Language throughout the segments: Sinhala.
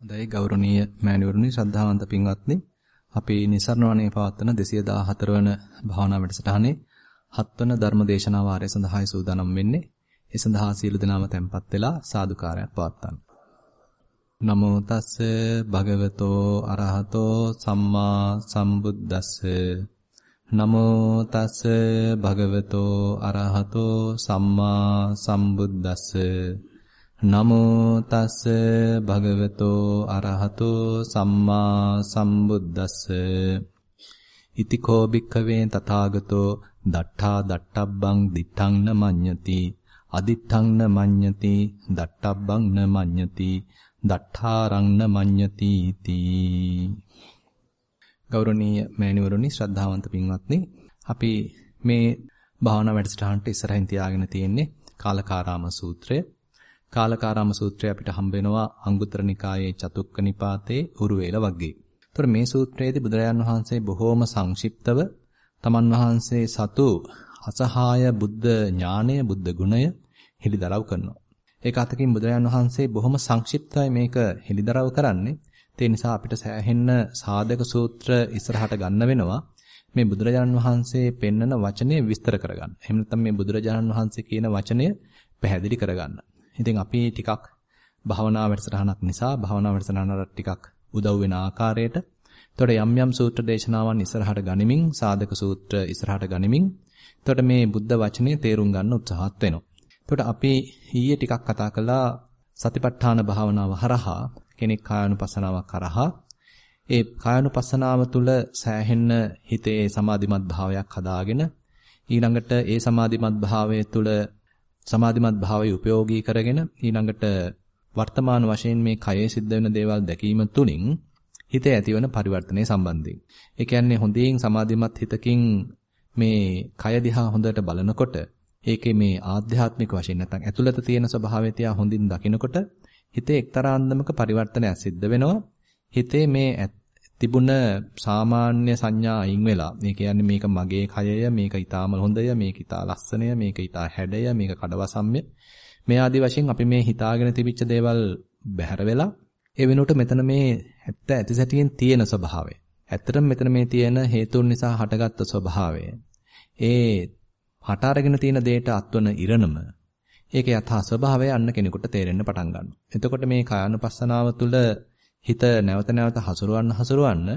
හොඳයි ගෞරවනීය මෑණිවරුනි ශ්‍රද්ධාවන්ත පින්වත්නි අපි નિසරණවණේ පවත්වන 214 වන භාවනා වැඩසටහනේ 7 වන ධර්ම දේශනා වාරය සඳහායි සූදානම් වෙන්නේ. ඒ සඳහා සීල දනාම tempත් වෙලා සාදුකාරයක් පවත්වන්න. නමෝ තස්ස භගවතෝ අරහතෝ සම්මා සම්බුද්දස්ස නමෝ තස්ස භගවතෝ අරහතෝ සම්මා සම්බුද්දස්ස නමෝ තස්ස භගවතෝ අරහතෝ සම්මා සම්බුද්දස්ස. ඉතිකෝ භික්ඛවේ තථාගතෝ දට්ඨා දට්ඨබ්බං දිඨං න මඤ්ඤති. අදිඨං න මඤ්ඤති දට්ඨබ්බං න මඤ්ඤති දට්ඨාරං න මඤ්ඤති තී ගෞරවනීය මෑණිවරුනි ශ්‍රද්ධාවන්ත පින්වත්නි අපි මේ භාවනා වැඩසටහනට ඉස්සරහින් තියාගෙන තියෙන්නේ කාලකාරාම සූත්‍රය. කාලකාරාම සූත්‍රය අපිට හම්බ වෙනවා අංගුත්තර නිකායේ චතුක්ක නිපාතේ උරුවේල වග්ගේ. ඒතර මේ සූත්‍රයේදී බුදුරජාන් වහන්සේ බොහෝම සංක්ෂිප්තව තමන් වහන්සේ සතු අසහාය බුද්ධ ඥානය බුද්ධ ගුණය හෙළිදරව් කරනවා. ඒක අතකින් බුදුරජාන් වහන්සේ බොහොම සංක්ෂිප්තයි මේක හෙළිදරව් කරන්නේ. ඒ නිසා අපිට සෑහෙන්න සාධක සූත්‍ර ඉස්සරහට ගන්න වෙනවා. මේ බුදුරජාණන් වහන්සේ පෙන්නන වචනය විස්තර කරගන්න. එහෙම නැත්නම් මේ බුදුරජාණන් වහන්සේ කියන වචනය පැහැදිලි කරගන්න. ඉතින් අපි ටිකක් භාවනා වැඩසටහනක් නිසා භාවනා වැඩසටහනට ටිකක් උදව් වෙන ආකාරයට එතකොට යම් යම් සූත්‍ර දේශනාවන් ඉස්සරහට ගනිමින් සාධක සූත්‍ර ඉස්සරහට ගනිමින් එතකොට මේ බුද්ධ වචනේ තේරුම් ගන්න උත්සාහත් වෙනවා. එතකොට අපි ඊයේ ටිකක් කතා කළා සතිපට්ඨාන භාවනාව හරහා කෙනෙක් කායानुපසනාවක් කරහා ඒ කායानुපසනාව තුළ සෑහෙන්න හිතේ සමාධිමත් භාවයක් හදාගෙන ඊළඟට ඒ සමාධිමත් භාවය තුළ සමාධිමත් භාවය උපයෝගී කරගෙන ඊළඟට වර්තමාන වශයෙන් මේ කයේ සිද්ධ වෙන දේවල් දැකීම තුලින් හිතේ ඇතිවන පරිවර්තනයේ සම්බන්ධයෙන්. ඒ කියන්නේ හොඳින් සමාධිමත් හිතකින් මේ කය දිහා හොඳට බලනකොට ඒකේ මේ ආධ්‍යාත්මික වශයෙන් නැත්නම් ඇතුළත තියෙන ස්වභාවය තියා හොඳින් දකිනකොට හිතේ එක්තරා අන්දමක පරිවර්තනයක් සිද්ධ වෙනවා. හිතේ මේ තිබුණ සාමාන්‍ය සංඥා අයින් වෙලා මේ කියන්නේ මේක මගේ කයය මේක ඊටාම හොඳය මේක ඊටා ලස්සනය මේක ඊටා හැඩය මේක කඩවසම්ය. මේ ආදි වශයෙන් අපි මේ හිතාගෙන තිබිච්ච දේවල් බැහැර වෙලා ඒ වෙනුවට මෙතන මේ ඇත්ත ඇති සැටියෙන් තියෙන ස්වභාවය. ඇත්තටම මෙතන මේ තියෙන හේතුන් නිසා හටගත්තු ස්වභාවය. ඒ හට අරගෙන තියෙන දෙයට අත්වන ඉරණම ඒක යථා ස්වභාවය අන්න කෙනෙකුට තේරෙන්න පටන් ගන්නවා. එතකොට මේ කායानुපස්සනාව තුළ හිත නැවත නැවත හසුරවන්න හසුරවන්න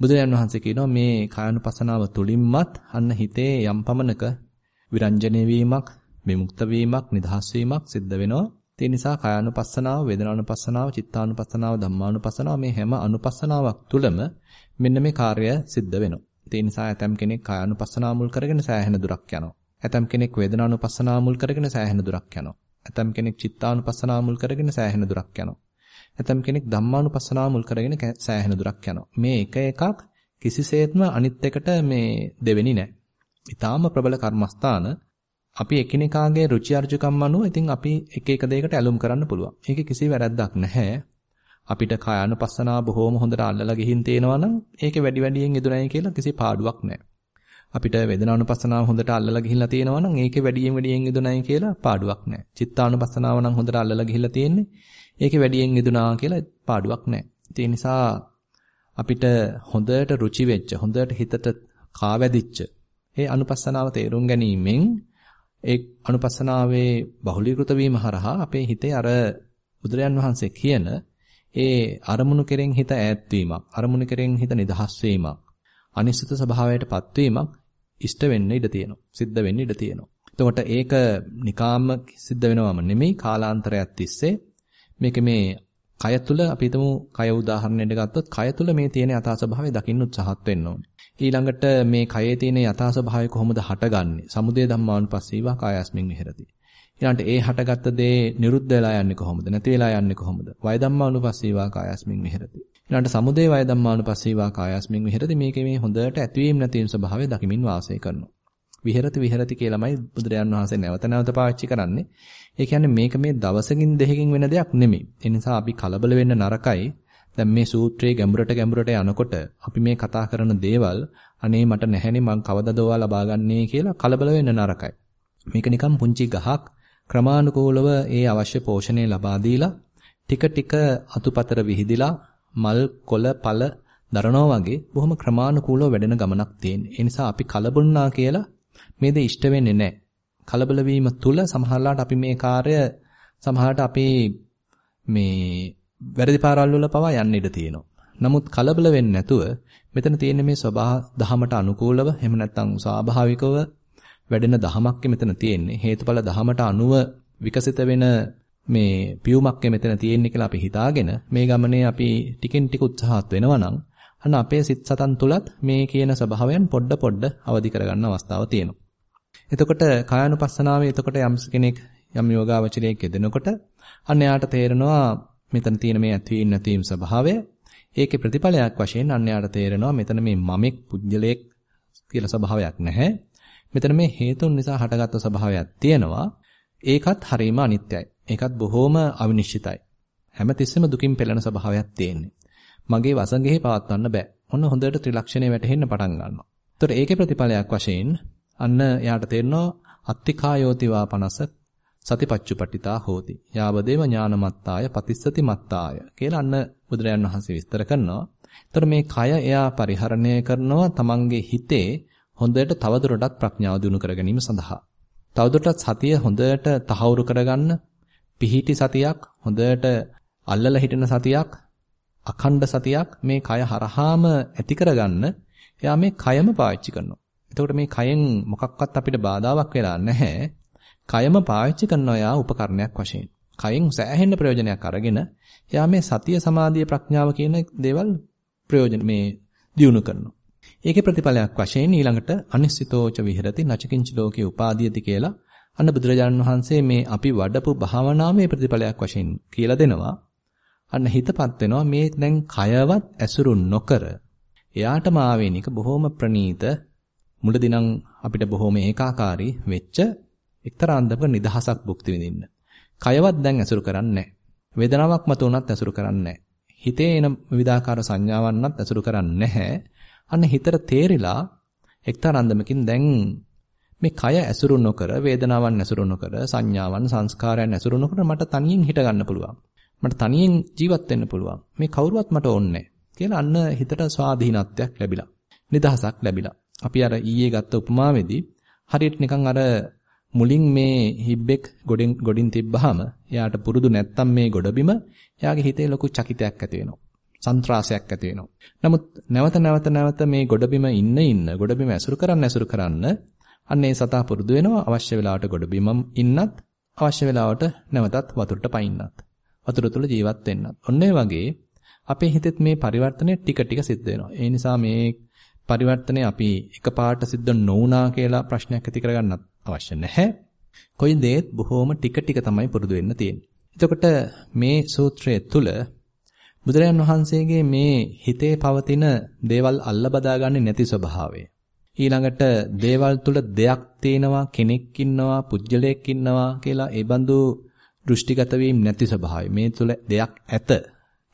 බුදුරජාන් වහන්සේ කියනවා මේ කායනුපසනාව තුලින්මත් අන්න හිතේ යම් පමණක විරංජනේ වීමක්, විමුක්ත වීමක්, නිදහස් වීමක් සිද්ධ වෙනවා. ඒ නිසා කායानुපස්සනාව, වේදනානුපස්සනාව, චිත්තානුපස්සනාව, ධම්මානුපස්සනාව මේ හැම අනුපස්සනාවක් තුළම මෙන්න මේ කාර්යය සිද්ධ වෙනවා. ඒ නිසා ඇතම් කෙනෙක් කායानुපස්සනාව මුල් කරගෙන සෑහෙන දුරක් යනවා. ඇතම් කෙනෙක් වේදනානුපස්සනාව මුල් කරගෙන සෑහෙන දුරක් යනවා. ඇතම් කෙනෙක් චිත්තානුපස්සනාව මුල් කරගෙන සෑහෙන දුරක් යනවා. ඇතම් කෙනෙක් ධම්මානුපස්සනාව මුල් කරගෙන සෑහෙන දුරක් යනවා. මේ එක එකක් කිසිසේත්ම අනිත් එකට මේ දෙවෙනි නැහැ. ඊටාම ප්‍රබල කර්මස්ථාන අපි එකිනෙකාගේ රුචි අරුචිකම් අනුව ඉතින් අපි එක එක දෙයකට ඇලුම් කරන්න පුළුවන්. ඒකේ කිසි වැරැද්දක් නැහැ. අපිට කායानुපස්සනාව බොහොම හොඳට අල්ලලා ගිහින් තේනවා නම් ඒකේ වැඩි වැඩියෙන් යෙදුණයි කියලා කිසි පාඩුවක් නැහැ. අපිට වේදනානුපස්සනාව හොඳට අල්ලලා ගිහිල්ලා තියෙනවා නම් ඒකේ වැඩියෙන් වැඩියෙන් යෙදුණයි කියලා පාඩුවක් නැහැ. චිත්තානුපස්සනාව නම් හොඳට අල්ලලා ගිහිල්ලා තියෙන්නේ ඒකේ වැඩියෙන් යෙදුනා කියලා පාඩුවක් නැහැ. ඒ නිසා අපිට හොඳට රුචි වෙච්ච හොඳට හිතට කාවැදිච්ච ඒ අනුපස්සනාව තේරුම් ගැනීමෙන් ඒ අනුපස්සනාවේ බහුලීකృత වීම හරහා අපේ හිතේ අර බුදුරයන් වහන්සේ කියන ඒ අරමුණු කෙරෙන් හිත ඈත් වීමක් අරමුණු කෙරෙන් හිත නිදහස් වීමක් අනිශ්චිත ස්වභාවයටපත් වීමක් ඉෂ්ට වෙන්න ඉඩ තියෙනවා සිද්ධ වෙන්න ඉඩ තියෙනවා එතකොට ඒක නිකාම්ම සිද්ධ වෙනවම නෙමෙයි කාලාන්තරයක් තිස්සේ මේක මේ කය තුල අපි හිතමු කය උදාහරණයක් ගත්තොත් කය තුල මේ තියෙන යථා ස්වභාවය දකින්න උත්සාහත් වෙන්න ඕනේ. ඊළඟට මේ කයේ තියෙන යථා ස්වභාවය කොහොමද හටගන්නේ? සමුදය ධම්මානුපස්සීවා කායස්මින් විහෙරති. ඊළඟට ඒ හටගත්ත දේ නිරුද්ධ වෙලා යන්නේ කොහොමද? නැති වෙලා යන්නේ කොහොමද? වය ධම්මානුපස්සීවා කායස්මින් විහෙරති. ඊළඟට සමුදය වය ධම්මානුපස්සීවා කායස්මින් විහෙරති. මේකේ මේ හොඳට ඇතිවීම නැතිවීම ස්වභාවය දකිමින් වාසය කරනවා. විහෙරති විහෙරති කියලාමයි බුදුරජාන් වහන්සේ නැවත නැවත පාවිච්චි කරන්නේ. ඒ කියන්නේ මේක මේ දවසකින් දෙකකින් වෙන දෙයක් නෙමෙයි. ඒ නිසා අපි කලබල වෙන්න නරකයි. දැන් මේ සූත්‍රයේ ගැඹුරට ගැඹුරට යනකොට අපි මේ කතා කරන දේවල් අනේ මට නැහැනේ මං කවදද ඔයා ලබා ගන්නේ කියලා කලබල වෙන්න නරකයි. මේක නිකන් පුංචි ගහක් ක්‍රමානුකූලව ඒ අවශ්‍ය පෝෂණය ලබා දීලා ටික ටික අතුපතර විහිදිලා මල් කොළ පළ දරනවා වගේ බොහොම ක්‍රමානුකූලව වැඩෙන ගමනක් තියෙන. ඒ නිසා අපි කලබුණා කියලා මේ දේ ඉෂ්ට වෙන්නේ නැහැ. කලබල වීම තුල සමහරලාට අපි මේ කාර්ය සමහරට අපි මේ වැරදි පාරවල් වල පවා යන්න ඉඩ තියෙනවා. නමුත් කලබල වෙන්නේ නැතුව මෙතන තියෙන මේ සබහා දහමට අනුකූලව එහෙම නැත්නම් ස්වාභාවිකව වැඩෙන දහමක් මෙතන තියෙන්නේ. හේතුඵල දහමට අනුව විකසිත වෙන මේ පියුමක් මෙතන තියෙන්නේ කියලා අපි හිතාගෙන මේ ගමනේ අපි ටිකින් ටික උත්සාහත් වෙනවා නම් අන්න අපේ සිත් සතන් තුලත් මේ කියන ස්වභාවයන් පොඩ පොඩ අවදි කරගන්න අවස්ථාව තියෙනවා. එතකොට කායानुපස්සනාවේ එතකොට යම් කෙනෙක් යම් යෝගාවචරයේ යෙදෙනකොට අන්න යාට තේරෙනවා මෙතන තියෙන මේ ඇතිවීම නැතිවීම ස්වභාවය ඒකේ ප්‍රතිඵලයක් වශයෙන් අන්න යාට තේරෙනවා මෙතන මේ මමෙක් පුජ්‍යලයක් කියලා ස්වභාවයක් නැහැ. මෙතන මේ හේතුන් නිසා හටගත්තු ස්වභාවයක් තියෙනවා. ඒකත් හරීම අනිත්‍යයි. ඒකත් බොහොම අවිනිශ්චිතයි. හැමතිස්සෙම දුකින් පෙළෙන ස්වභාවයක් තියෙන්නේ. මගේ වසඟෙහි පවත්වන්න බෑ. ඔන්න හොඳට ත්‍රිලක්ෂණය වැටහෙන්න පටන් ගන්නවා. ඒතර ඒකේ ප්‍රතිඵලයක් වශයෙන් අන්න යාට තේරෙනවා අත්තිකායෝතිවා 50 සතිපච්චුපට්ඨිතා හෝති. යාවදේව ඥානමත්තාය පතිස්සති මත්තාය කියලා අන්න බුදුරජාන් වහන්සේ විස්තර කරනවා. ඒතර මේ කය එයා පරිහරණය කරනවා තමන්ගේ හිතේ හොඳට තවදුරටත් ප්‍රඥාව දිනු කර ගැනීම සඳහා. තවදුරටත් සතිය හොඳට තහවුරු කරගන්න පිහිටි සතියක් හොඳට අල්ලලා හිටින සතියක් අඛණ්ඩ සතියක් මේ කය හරහාම ඇති කරගන්න එයා මේ කයම පාවිච්චි කරනවා. එතකොට මේ කයෙන් මොකක්වත් අපිට බාධාවක් වෙලා නැහැ. කයම පාවිච්චි කරනවා යා උපකරණයක් වශයෙන්. කයෙන් සෑහෙන්න ප්‍රයෝජනයක් අරගෙන එයා මේ සතිය සමාධිය ප්‍රඥාව කියන දේවල් ප්‍රයෝජන මේ දියුණු කරනවා. ඒකේ ප්‍රතිඵලයක් වශයෙන් ඊළඟට අනිශ්චිතෝච විහෙරති නචකින්ච ලෝකේ උපාදීයති කියලා අන්න බුදුරජාණන් වහන්සේ මේ අපි වඩපු භාවනාවේ ප්‍රතිඵලයක් වශයෙන් කියලා දෙනවා. අන්න හිතපත් වෙනවා මේ දැන් කයවත් ඇසුරු නොකර එයාටම ආවේනික බොහොම ප්‍රණීත මුලදී නම් අපිට බොහොම ඒකාකාරී වෙච්ච එක්තරා අන්දමක නිදහසක් භුක්ති විඳින්න. කයවත් දැන් ඇසුරු කරන්නේ නැහැ. වේදනාවක් මත උනත් ඇසුරු කරන්නේ නැහැ. හිතේ එන විවිධාකාර සංඥාවන්වත් ඇසුරු කරන්නේ නැහැ. අන්න හිතට තේරිලා එක්තරා අන්දමකින් දැන් මේ කය ඇසුරු නොකර වේදනාවන් ඇසුරු නොකර සංඥාවන් සංස්කාරයන් ඇසුරු නොකර මට තනියෙන් හිට ගන්න පුළුවන්. මට තනියෙන් ජීවත් වෙන්න පුළුවන්. මේ කවුරුවත් මට ඕනේ කියලා අන්න හිතට ස්වාධීනත්වයක් ලැබිලා. නිදහසක් ලැබිලා. අපි අර ඊයේ ගත්ත උපමාවේදී හරියට නිකන් අර මුලින් මේ හිබ්බෙක් ගොඩින් ගොඩින් තිබ්බහම එයාට පුරුදු නැත්තම් මේ ගොඩබිම එයාගේ හිතේ ලොකු චකිතයක් ඇති වෙනවා. සන්ත්‍රාසයක් ඇති වෙනවා. නමුත් නැවත නැවත නැවත මේ ගොඩබිම ඉන්න ඉන්න ගොඩබිම ඇසුරු කරන්න ඇසුරු කරන්න අන්න ඒ සතා පුරුදු වෙනවා අවශ්‍ය වෙලාවට ගොඩබිමම ඉන්නත් අවශ්‍ය වෙලාවට නැවතත් වතුරට පයින්නත්. වතුර තුල ජීවත් වෙන්නත්. ඔන්න වගේ අපේ හිතෙත් මේ පරිවර්තනය ටික ටික සිද්ධ වෙනවා. ඒ නිසා මේ පරිවර්තනය අපි එකපාරට සිද්ධ නොවුනා කියලා ප්‍රශ්නයක් ඇති කරගන්නත් අවශ්‍ය නැහැ. කොයි දේත් බොහොම ටික ටික තමයි පුරුදු වෙන්න තියෙන්නේ. එතකොට මේ සූත්‍රය තුල බුදුරජාන් වහන්සේගේ මේ හිතේ පවතින දේවල් අල්ල බදාගන්නේ නැති ස්වභාවය. ඊළඟට දේවල් තුල දෙයක් තියෙනවා කෙනෙක් ඉන්නවා පුජ්‍යලයක් ඉන්නවා කියලා ඒ බඳු දෘෂ්ටිගත වීම නැති ස්වභාවය. මේ තුල දෙයක් ඇත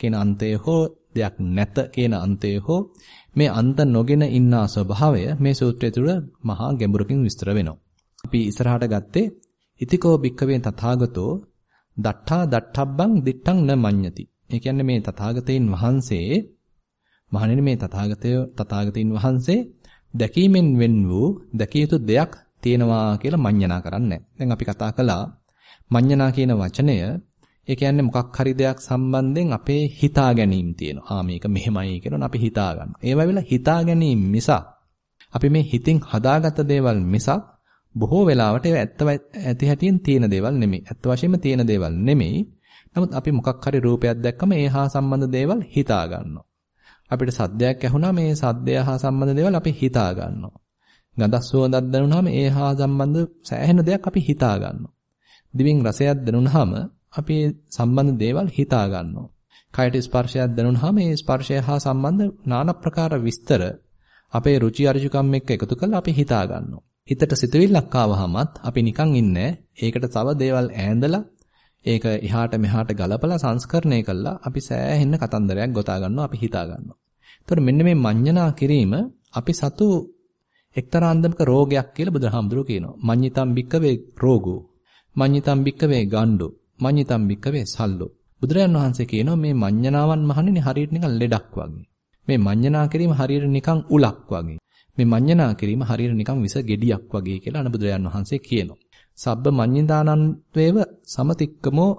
කියන අන්තය හෝ දෙයක් නැත කියන අන්තය හෝ මේ අන්ත නොගෙන ඉන්නා ස්වභාවය මේ සූත්‍රය තුළ මහා ගැඹුරකින් විස්තර වෙනවා. අපි ඉස්සරහට ගත්තේ ඉතිකෝ භික්කවේ තථාගතෝ දට්ඨා දට්ඨබ්බං දිත්තං න මඤ්ඤති. ඒ කියන්නේ මේ තථාගතයන් වහන්සේ මහණෙනි මේ තථාගතය තථාගතයන් වහන්සේ දැකීමෙන් වෙන් වූ දැකිය යුතු දෙයක් තියෙනවා කියලා මඤ්ඤණා කරන්නේ. දැන් අපි කතා කළා මඤ්ඤණා කියන වචනය ඒ කියන්නේ මොකක් හරි දෙයක් සම්බන්ධයෙන් අපේ හිතා ගැනීම තියෙනවා. ආ මේක මෙහෙමයි කියලා අපි හිතා ගන්නවා. ඒ වෙලාවෙලා හිතා ගැනීම මිසක් අපි මේ හිතින් හදාගත්ත දේවල් මිසක් බොහෝ වෙලාවට ඒවා ඇත්ත ඇති හැටියෙන් තියෙන දේවල් නෙමෙයි. ඇත්ත වශයෙන්ම තියෙන දේවල් නෙමෙයි. නමුත් අපි මොකක් හරි රූපයක් දැක්කම ඒ හා සම්බන්ධ දේවල් හිතා ගන්නවා. අපිට සද්දයක් ඇහුණා මේ සද්දය හා සම්බන්ධ දේවල් අපි හිතා ගන්නවා. ගඳක් සුවඳක් දැනුණාම ඒ හා සම්බන්ධ සෑහෙන දෙයක් අපි හිතා ගන්නවා. දිවෙන් රසයක් දැනුණාම අපි සම්බන්ධ දේවල් හිතා ගන්නවා. කයට ස්පර්ශයක් දැනුණාම ඒ ස්පර්ශය හා සම්බන්ධ নানা ප්‍රකාර විස්තර අපේ රුචි අරුචිකම් එක්ක එකතු කරලා අපි හිතා ගන්නවා. හිතට සිතුවිල්ලක් ආවහමත් අපි නිකන් ඉන්නේ ඒකට තව දේවල් ඈඳලා ඒක එහාට මෙහාට ගලපලා සංස්කරණය කළා අපි සෑහෙන කතන්දරයක් ගොතා ගන්නවා අපි හිතා ගන්නවා. ඒතකොට මෙන්න මේ මඤ්ඤණා කිරීම අපි සතු එක්තරා අන්දමක රෝගයක් කියලා බුදුහාමුදුරුවෝ කියනවා. මඤ්ඤිතම් බික්කවේ රෝගෝ. මඤ්ඤිතම් බික්කවේ ගණ්ඩෝ. මඤ්ඤිතම් බික්කවේ සල්ලෝ. බුදුරජාන් වහන්සේ කියනවා මේ මඤ්ඤණාවන් මහන්නේ හරියට නිකන් ලෙඩක් වගේ. මේ මඤ්ඤණා කිරීම හරියට නිකන් උලක් වගේ. මේ මඤ්ඤණා කිරීම හරියට නිකන් විස ගෙඩියක් වගේ කියලා අනුබුදුරජාන් වහන්සේ කියනවා. සබ්බ මඤ්ඤදානන්වේව සමතික්කමෝ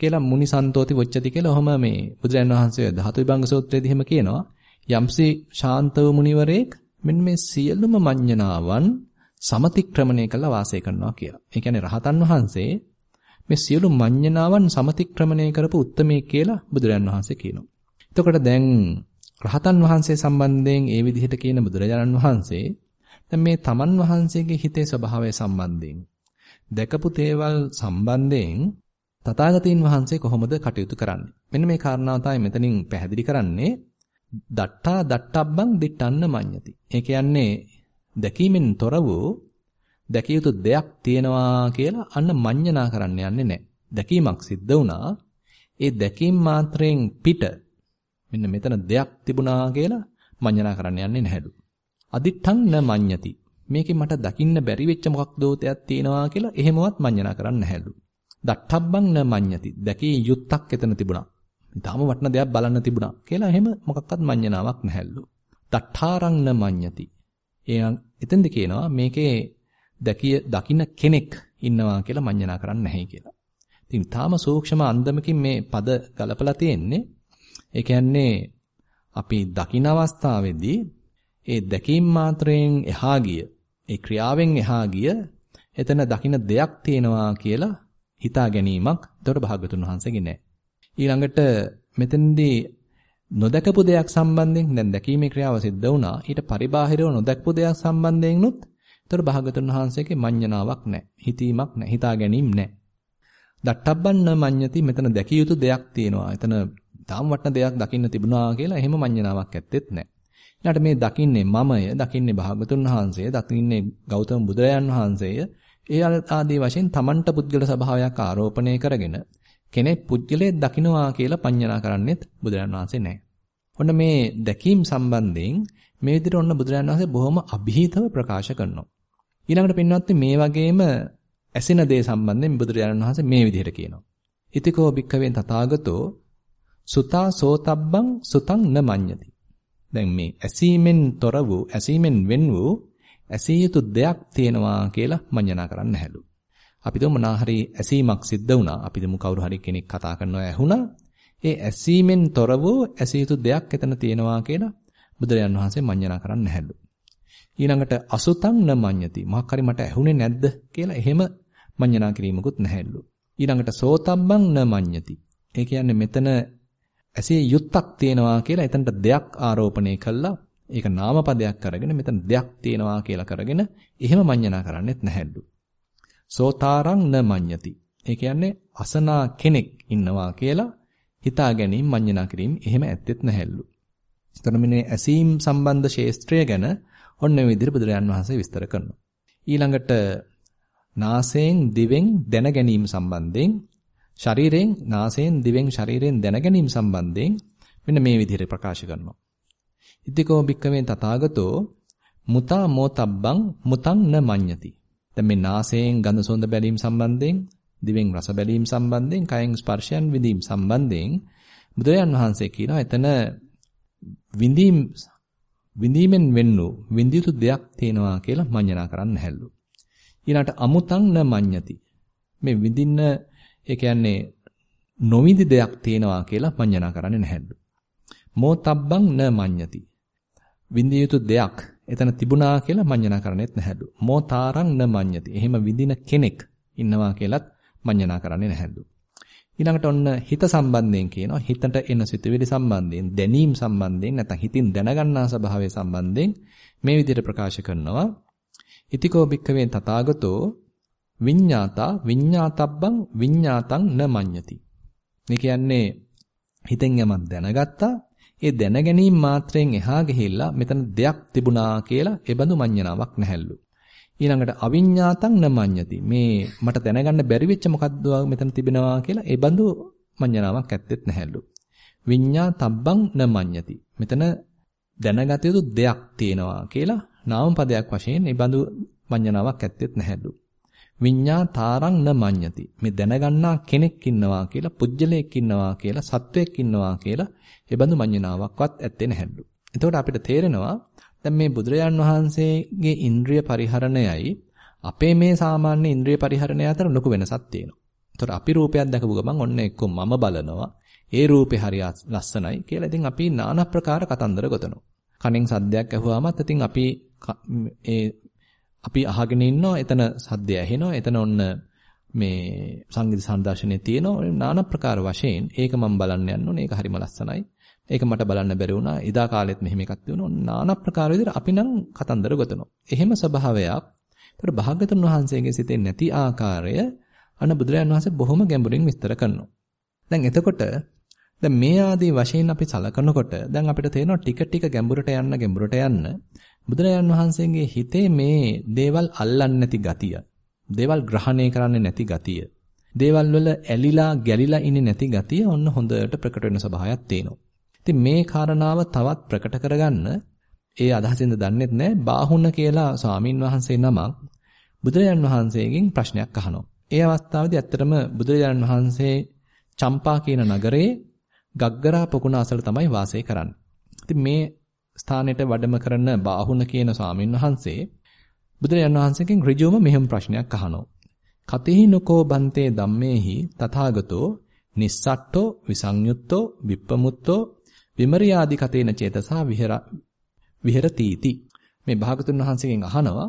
කියලා මුනිසන්තෝති වොච්චති කියලා ඔහම මේ බුදුරජාන් වහන්සේ ධාතු විභංග සූත්‍රයේදී එහෙම කියනවා. යම්සි ශාන්තව මුනිවරයෙක් මෙන්න මේ සියලුම මඤ්ඤණාවන් සමතික්‍රමණය කළා වාසය කරනවා කියලා. ඒ කියන්නේ රහතන් වහන්සේ මේ සියලු මඤ්ඤණාවන් සමතික්‍රමණය කරපු උත්මේ කියලා බුදුරජාන් වහන්සේ කියනවා. එතකොට දැන් රහතන් වහන්සේ සම්බන්ධයෙන් ඒ විදිහට කියන බුදුරජාණන් වහන්සේ දැන් මේ තමන් වහන්සේගේ හිතේ ස්වභාවය සම්බන්ධයෙන් දැකපු තේවල් සම්බන්ධයෙන් තථාගතයන් වහන්සේ කොහොමද කටයුතු කරන්නේ? මෙන්න මේ කාරණාව තමයි මෙතනින් පැහැදිලි කරන්නේ. දට්ටා දට්ටබ්බං දිට්ටන්න මඤ්ඤති. ඒ කියන්නේ දැකීමෙන් තොර වූ දැකිය යුතු දෙයක් තියෙනවා කියලා අන්න මඤ්ඤණා කරන්න යන්නේ නැහැ දැකීමක් සිද්ධ වුණා ඒ දැකීම මාත්‍රයෙන් පිට මෙන්න මෙතන දෙයක් තිබුණා කියලා මඤ්ඤණා කරන්න යන්නේ නැහැලු. අදිත්තං න මඤ්ඤති. මේකේ මට දකින්න බැරි වෙච්ච මොකක් දෝතයක් තියෙනවා කියලා එහෙමවත් මඤ්ඤණා කරන්නේ නැහැලු. දට්ඨබ්බං න මඤ්ඤති. දැකේ යුත්තක් එතන තිබුණා. ඊටාම වටන දෙයක් බලන්න තිබුණා කියලා එහෙම මොකක්වත් මඤ්ඤණාවක් නැහැලු. දට්ඨාරං න මඤ්ඤති. එයන් එතෙන්ද කියනවා මේකේ දැකිය දකින්න කෙනෙක් ඉන්නවා කියලා මඤ්ඤණා කරන්නේ නැහැ කියලා. ඉතින් තාම සූක්ෂම අන්දමකින් මේ පද ගලපලා තියෙන්නේ ඒ කියන්නේ අපි දකින අවස්ථාවේදී ඒ දැකීම් මාත්‍රයෙන් එහා ගිය ඒ ක්‍රියාවෙන් එහා ගිය එතන දකින දෙයක් තියෙනවා කියලා හිතා ගැනීමක් එතකොට භාගතුන් වහන්සේගේ නැහැ. ඊළඟට මෙතෙන්දී නොදකපු දෙයක් සම්බන්ධයෙන් දැන් දැකීමේ ක්‍රියාව සිද්ධ වුණා. ඊට පරිබාහිරව නොදකපු දෙයක් සම්බන්ධයෙන්ුත් එතකොට භාගතුන් වහන්සේගේ මඤ්ඤණාවක් නැහැ. හිතීමක් නැහැ. හිතා ගැනීම නැහැ. දට්ටබ්බන්න මඤ්ඤති මෙතන දැකිය යුතු දෙයක් තියෙනවා. එතන තාම වටන දෙයක් දකින්න තිබුණා කියලා එහෙම මඤ්ඤණාවක් ඇත්තෙත් නැහැ. ඊළඟට මේ දකින්නේ මමය, දකින්නේ භාගතුන් වහන්සේ, දකින්නේ ගෞතම බුදුරයන් වහන්සේය. ඒ ආදී වශයෙන් Tamanට පුද්ගල ස්වභාවයක් ආරෝපණය කරගෙන කෙනෙක් පුද්ගලයෙක් දකින්නවා කියලා පඤ්ඤණා කරන්නේත් බුදුරයන් වහන්සේ නැහැ. ඔන්න මේ දැකීම් සම්බන්ධයෙන් මේ විදිහට ඔන්න බුදුරයන් වහන්සේ බොහොම અભීතව ප්‍රකාශ කරනවා. ඊළඟට පින්වත්නි මේ වගේම ඇසින දේ සම්බන්ධයෙන් බුදුරජාණන් වහන්සේ මේ විදිහට කියනවා. ඉතිකෝ භික්ඛවේ තථාගතෝ සුතා සෝතබ්බං සුතං න මඤ්ඤති. දැන් මේ ඇසීමෙන් තොර වූ ඇසීමෙන් වෙන් වූ ඇසිය යුතු දෙයක් තියෙනවා කියලා මඤ්ඤණා කරන්න හැලු. අපි දුම මොනාහරි ඇසීමක් සිද්ධ වුණා. අපි දුමු කවුරු හරි කෙනෙක් කතා කරනවා ඇහුණා. ඒ ඇසීමෙන් තොර වූ ඇසිය යුතු දෙයක් එතන තියෙනවා කියලා බුදුරජාන් වහන්සේ මඤ්ඤණා කරන්න හැලු. ඊළඟට අසුතං න මඤ්ඤති. මොකක් හරි මට ඇහුනේ නැද්ද කියලා එහෙම මඤ්ඤණා කිරීමකුත් නැහැලු. ඊළඟට සෝතබ්බං න මඤ්ඤති. ඒ කියන්නේ මෙතන ඇසේ යුත්තක් තියෙනවා කියලා එතනට දෙයක් ආරෝපණය කළා. ඒක නාමපදයක් කරගෙන මෙතන දෙයක් තියෙනවා කියලා කරගෙන එහෙම මඤ්ඤණා කරන්නෙත් නැහැලු. සෝතාරං න මඤ්ඤති. ඒ කියන්නේ අසනා කෙනෙක් ඉන්නවා කියලා හිතා ගැනීම මඤ්ඤණා කිරීම එහෙම ඇත්තෙත් නැහැලු. එතන මේ ඇසීම් සම්බන්ධ ශේස්ත්‍රය ගැන ඔන්න ඔය විදිහට බුදුරජාන් වහන්සේ විස්තර කරනවා. ඊළඟට නාසයෙන් දිවෙන් දැන ගැනීම සම්බන්ධයෙන් ශරීරයෙන් නාසයෙන් දිවෙන් ශරීරයෙන් දැන ගැනීම සම්බන්ධයෙන් මෙන්න මේ විදිහට ප්‍රකාශ කරනවා. ඉතිකෝ භික්කමෙන් තථාගතෝ මුතා මෝතබ්බං මුතං න මඤ්ඤති. දැන් මේ නාසයෙන් ගඳ සුවඳ බැලීම සම්බන්ධයෙන් දිවෙන් රස බැලීම සම්බන්ධයෙන් කයෙන් ස්පර්ශයන් විඳීම සම්බන්ධයෙන් බුදුරජාන් වහන්සේ කියනවා එතන විඳීම් විඳීමෙන් වෙන්නු විඳියුතු දෙයක් තියෙනවා කියලා මඤ්ඤණා කරන්න හැල්ලු. ඊළඟට අමුතං න මඤ්ඤති. මේ විඳින්න ඒ කියන්නේ නොවිඳි දෙයක් තියෙනවා කියලා මඤ්ඤණා කරන්නේ නැහැලු. මෝතබ්බං න මඤ්ඤති. විඳිය යුතු දෙයක් එතන තිබුණා කියලා මඤ්ඤණා කරන්නේත් නැහැලු. මෝතාරං න මඤ්ඤති. එහෙම විඳින කෙනෙක් ඉන්නවා කියලත් මඤ්ඤණා කරන්නේ නැහැලු. ඊළඟට ඔන්න හිත සම්බන්ධයෙන් කියනවා හිතට එන සිතුවිලි සම්බන්ධයෙන් දැනීම් සම්බන්ධයෙන් නැත්නම් හිතින් දැනගන්නා ස්වභාවය සම්බන්ධයෙන් මේ විදිහට ප්‍රකාශ කරනවා ඉතිකෝ භික්කවේ තථාගතෝ විඤ්ඤාතා විඤ්ඤාතබ්බං විඤ්ඤාතං න මඤ්ඤති. මේ කියන්නේ හිතෙන් යමක් දැනගත්තා ඒ දැන ගැනීම මාත්‍රයෙන් එහා ගිහිල්ලා මෙතන දෙයක් තිබුණා කියලා ඒ බඳු මඤ්ඤණාවක් නැහැලු. ඊළඟට අවිඤ්ඤාතං න මඤ්ඤති. මේ මට දැනගන්න බැරි වෙච්ච මොකද්ද මෙතන තිබෙනවා කියලා ඒ බඳු මඤ්ඤණාවක් ඇත්තෙත් නැහැලු. විඤ්ඤාතබ්බං න මඤ්ඤති. මෙතන දැනගත යුතු දෙයක් තියෙනවා කියලා නාම පදයක් වශයෙන් ඒ බඳු මඤ්ඤණාවක් ඇත්තෙත් නැහැලු. විඤ්ඤාතාරං න මඤ්ඤති. මේ දැනගන්නා කෙනෙක් ඉන්නවා කියලා, පුජ්‍යලයක් ඉන්නවා කියලා, සත්වයක් ඉන්නවා කියලා ඒබඳු මඤ්ඤණාවක්වත් ඇත්තේ නැහැලු. එතකොට අපිට තේරෙනවා දැන් මේ බුදුරජාන් වහන්සේගේ ඉන්ද්‍රිය පරිහරණයයි අපේ මේ සාමාන්‍ය ඉන්ද්‍රිය පරිහරණය අතර ලොකු වෙනසක් තියෙනවා. එතකොට අපි රූපයක් දැකපු ගමන් ඔන්න එක්ක මම බලනවා. ඒ රූපේ හරිය ලස්සනයි කියලා ඉතින් අපි নানা ප්‍රකාර කතන්දර ගොතනවා. කණෙන් සද්දයක් ඇහුවාමත් ඉතින් අපි ඒ අපි අහගෙන ඉන්නවා එතන සද්දය ඇහෙනවා එතන ඔන්න මේ සංගීත සංදර්ශනයේ තියෙනවා নানা ප්‍රකාර වශයෙන් ඒක මම බලන්න යන්න ඕනේ ඒක හරිම ලස්සනයි ඒක මට බලන්න බැරි වුණා. ඉදා කාලෙත් මෙහෙම එකක් තියෙනවා নানা ප්‍රකාර විදිහට අපි නම් කතන්දර ගොතනවා. එහෙම ස්වභාවයක්. ඒතර භාගතුන් වහන්සේගේ සිතේ නැති ආකාරය අන්න බුදුරජාන් වහන්සේ බොහොම ගැඹුරින් විස්තර කරනවා. දැන් එතකොට දැන් මේ ආදී වශයෙන් අපි සලකනකොට දැන් අපිට තේරෙනවා ටික ටික ගැඹුරට යන්න ගැඹුරට යන්න බුදුරජාන් වහන්සේගේ හිතේ මේ දේවල් අල්ලන්නේ නැති ගතිය, දේවල් ග්‍රහණය කරන්නේ නැති ගතිය, දේවල් වල ඇලිලා ගැලිලා ඉන්නේ නැති ගතිය ඔන්න හොඳට ප්‍රකට වෙන ස්වභාවයක් තියෙනවා. ඉතින් මේ කාරණාව තවත් ප්‍රකට කරගන්න ඒ අදහසින්ද දන්නෙත් නැහැ බාහුණ කියලා ස්වාමින් වහන්සේ නමක් බුදුරජාන් වහන්සේගෙන් ප්‍රශ්නයක් අහනවා. ඒ අවස්ථාවේදී ඇත්තටම බුදුරජාන් වහන්සේ චම්පා කියන නගරයේ ගග්ගරා පොකුණ අසල තමයි වාසය කරන්නේ. ඉතින් මේ ස්ථානෙට වැඩම කරන බාහුණ කියන ස්වාමින් වහන්සේ බුදුරජාණන් වහන්සේගෙන් ඍජුවම මෙහෙම ප්‍රශ්නයක් අහනවා. කතෙහි නකෝ බන්තේ ධම්මේහි තථාගතෝ නිස්සට්ඨෝ විසංයුත්තෝ විප්පමුත්තෝ විමරියාදි කතේන චේතසා විහෙර විහෙරතිති. මේ භාගතුන් වහන්සේගෙන් අහනවා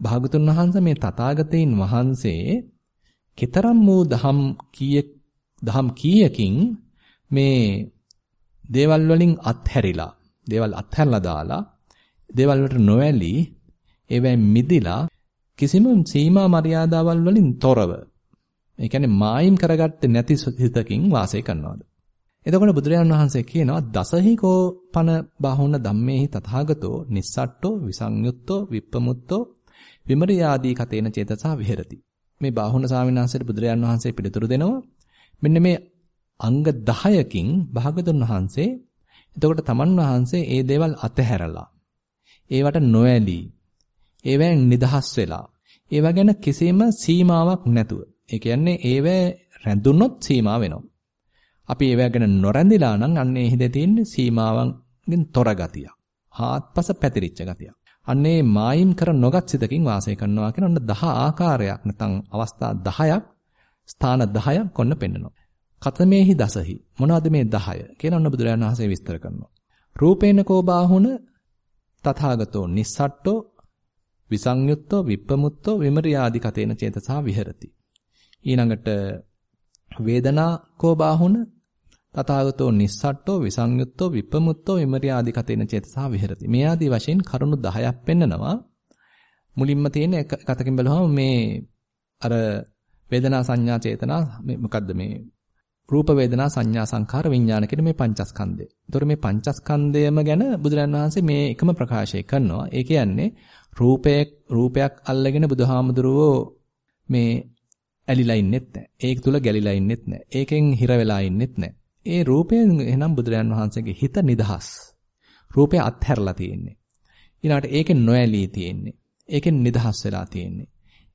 භාගතුන් වහන්සේ මේ තථාගතයන් වහන්සේ කතරම් වූ දහම් කීයක් දහම් කීයකින් මේ දේවල් වලින් අත්හැරිලා දේවල් අත්හැරලා දාලා දේවල් වලට නොඇලී ඒවෙන් මිදිලා කිසිම සීමා මර්යාදාවල් වලින් තොරව ඒ කියන්නේ මායිම් කරගත්තේ නැති හිතකින් වාසය කරනවාද? එතකොට බුදුරජාණන් වහන්සේ කියනවා දසහිකෝ පන බාහුන ධම්මේහි තථාගතෝ නිස්සට්ඨෝ විසංයුත්තෝ විප්පමුත්තෝ විමරියාදී කතේන චේතසා විහෙරති. මේ බාහුන ස්වාමීන් වහන්සේට බුදුරජාණන් වහන්සේ පිළිතුරු දෙනවා මෙන්න මේ අංග 10කින් භාගතුන් වහන්සේ එතකොට තමන් වහන්සේ ඒ දේවල් අතහැරලා ඒවට නොඇලී ඒවෙන් නිදහස් වෙලා ඒව ගැන කිසිම සීමාවක් නැතුව ඒ කියන්නේ ඒව රැඳුනොත් සීමා වෙනවා. අපි ඒව ගැන නොරැඳිලා නම් අන්නේ හිතේ තියෙන සීමාවන්ගෙන් තොර ගතිය හාත්පස පැතිරිච්ච ගතිය අන්නේ මායිම් කර නොගත් සිතකින් වාසය කරනවා කියන ඔන්න 10 ආකාරයක් නැත්නම් අවස්ථා 10ක් ස්ථාන 10ක් කොන්න පෙන්නනවා කතමේහි දසහි මොනවද මේ 10 කියලා ඔන්න බුදුරජාණන් වහන්සේ විස්තර කරනවා. රූපේන කෝ බාහුන තථාගතෝ නිස්සට්ඨෝ විසංයුත්තෝ විප්පමුත්තෝ විමරියාදි කතේන චේතසා විහෙරති. ඊළඟට වේදනා කෝ බාහුන තථාගතෝ නිස්සට්ඨෝ විසංයුත්තෝ විප්පමුත්තෝ විමරියාදි කතේන චේතසා විහෙරති. මේ ආදී වශයෙන් කරුණු 10ක් පෙන්නනවා. මුලින්ම තියෙන එක කතකින් බලුවම මේ අර වේදනා සංඥා චේතනා මේ මොකද්ද මේ රූප වේදනා සංඥා සංඛාර විඥාන කියන මේ පංචස්කන්ධය. ඒතකොට මේ පංචස්කන්ධයම ගැන බුදුරන් වහන්සේ මේ එකම ප්‍රකාශය කරනවා. ඒ කියන්නේ රූපයක් රූපයක් අල්ලගෙන බුදුහාමුදුරුවෝ මේ ඇලිලා ඉන්නෙත් නැහැ. ඒක තුල ගැලිලා ඉන්නෙත් නැහැ. ඒකෙන් හිර වෙලා ඉන්නෙත් නැහැ. ඒ රූපයෙන් එහෙනම් බුදුරන් වහන්සේගේ හිත නිදහස්. රූපය අත්හැරලා තියෙන්නේ. ඊළඟට ඒකෙන් නොඇලී තියෙන්නේ. ඒකෙන් නිදහස් වෙලා තියෙන්නේ.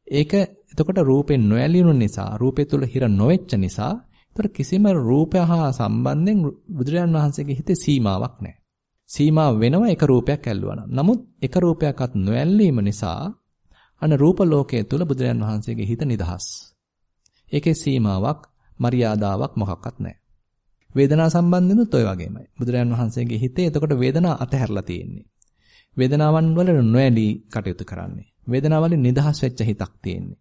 ඒක එතකොට රූපෙන් නොඇලියුණු නිසා රූපය තුල හිර නොවෙච්ච නිසා ඒතර කිසිම රූපය හා සම්බන්ධයෙන් බුදුරජාන් වහන්සේගේ හිතේ සීමාවක් නැහැ. සීමා වෙනවා එක රූපයක් ඇල්ලුවා නමුත් එක රූපයක්වත් නොඇල්ලීම නිසා අන රූප ලෝකයේ තුල බුදුරජාන් වහන්සේගේ හිත නිදහස්. ඒකේ සීමාවක්, මරියාදාවක් මොකක්වත් නැහැ. වේදනා සම්බන්ධෙනුත් ඔය වගේමයි. බුදුරජාන් වහන්සේගේ හිතේ එතකොට වේදනා අතහැරලා තියෙන්නේ. වේදනාවන් වල නොඇලී කටයුතු කරන්නේ. වේදනාවලින් නිදහස් වෙච්ච හිතක් තියෙන්නේ.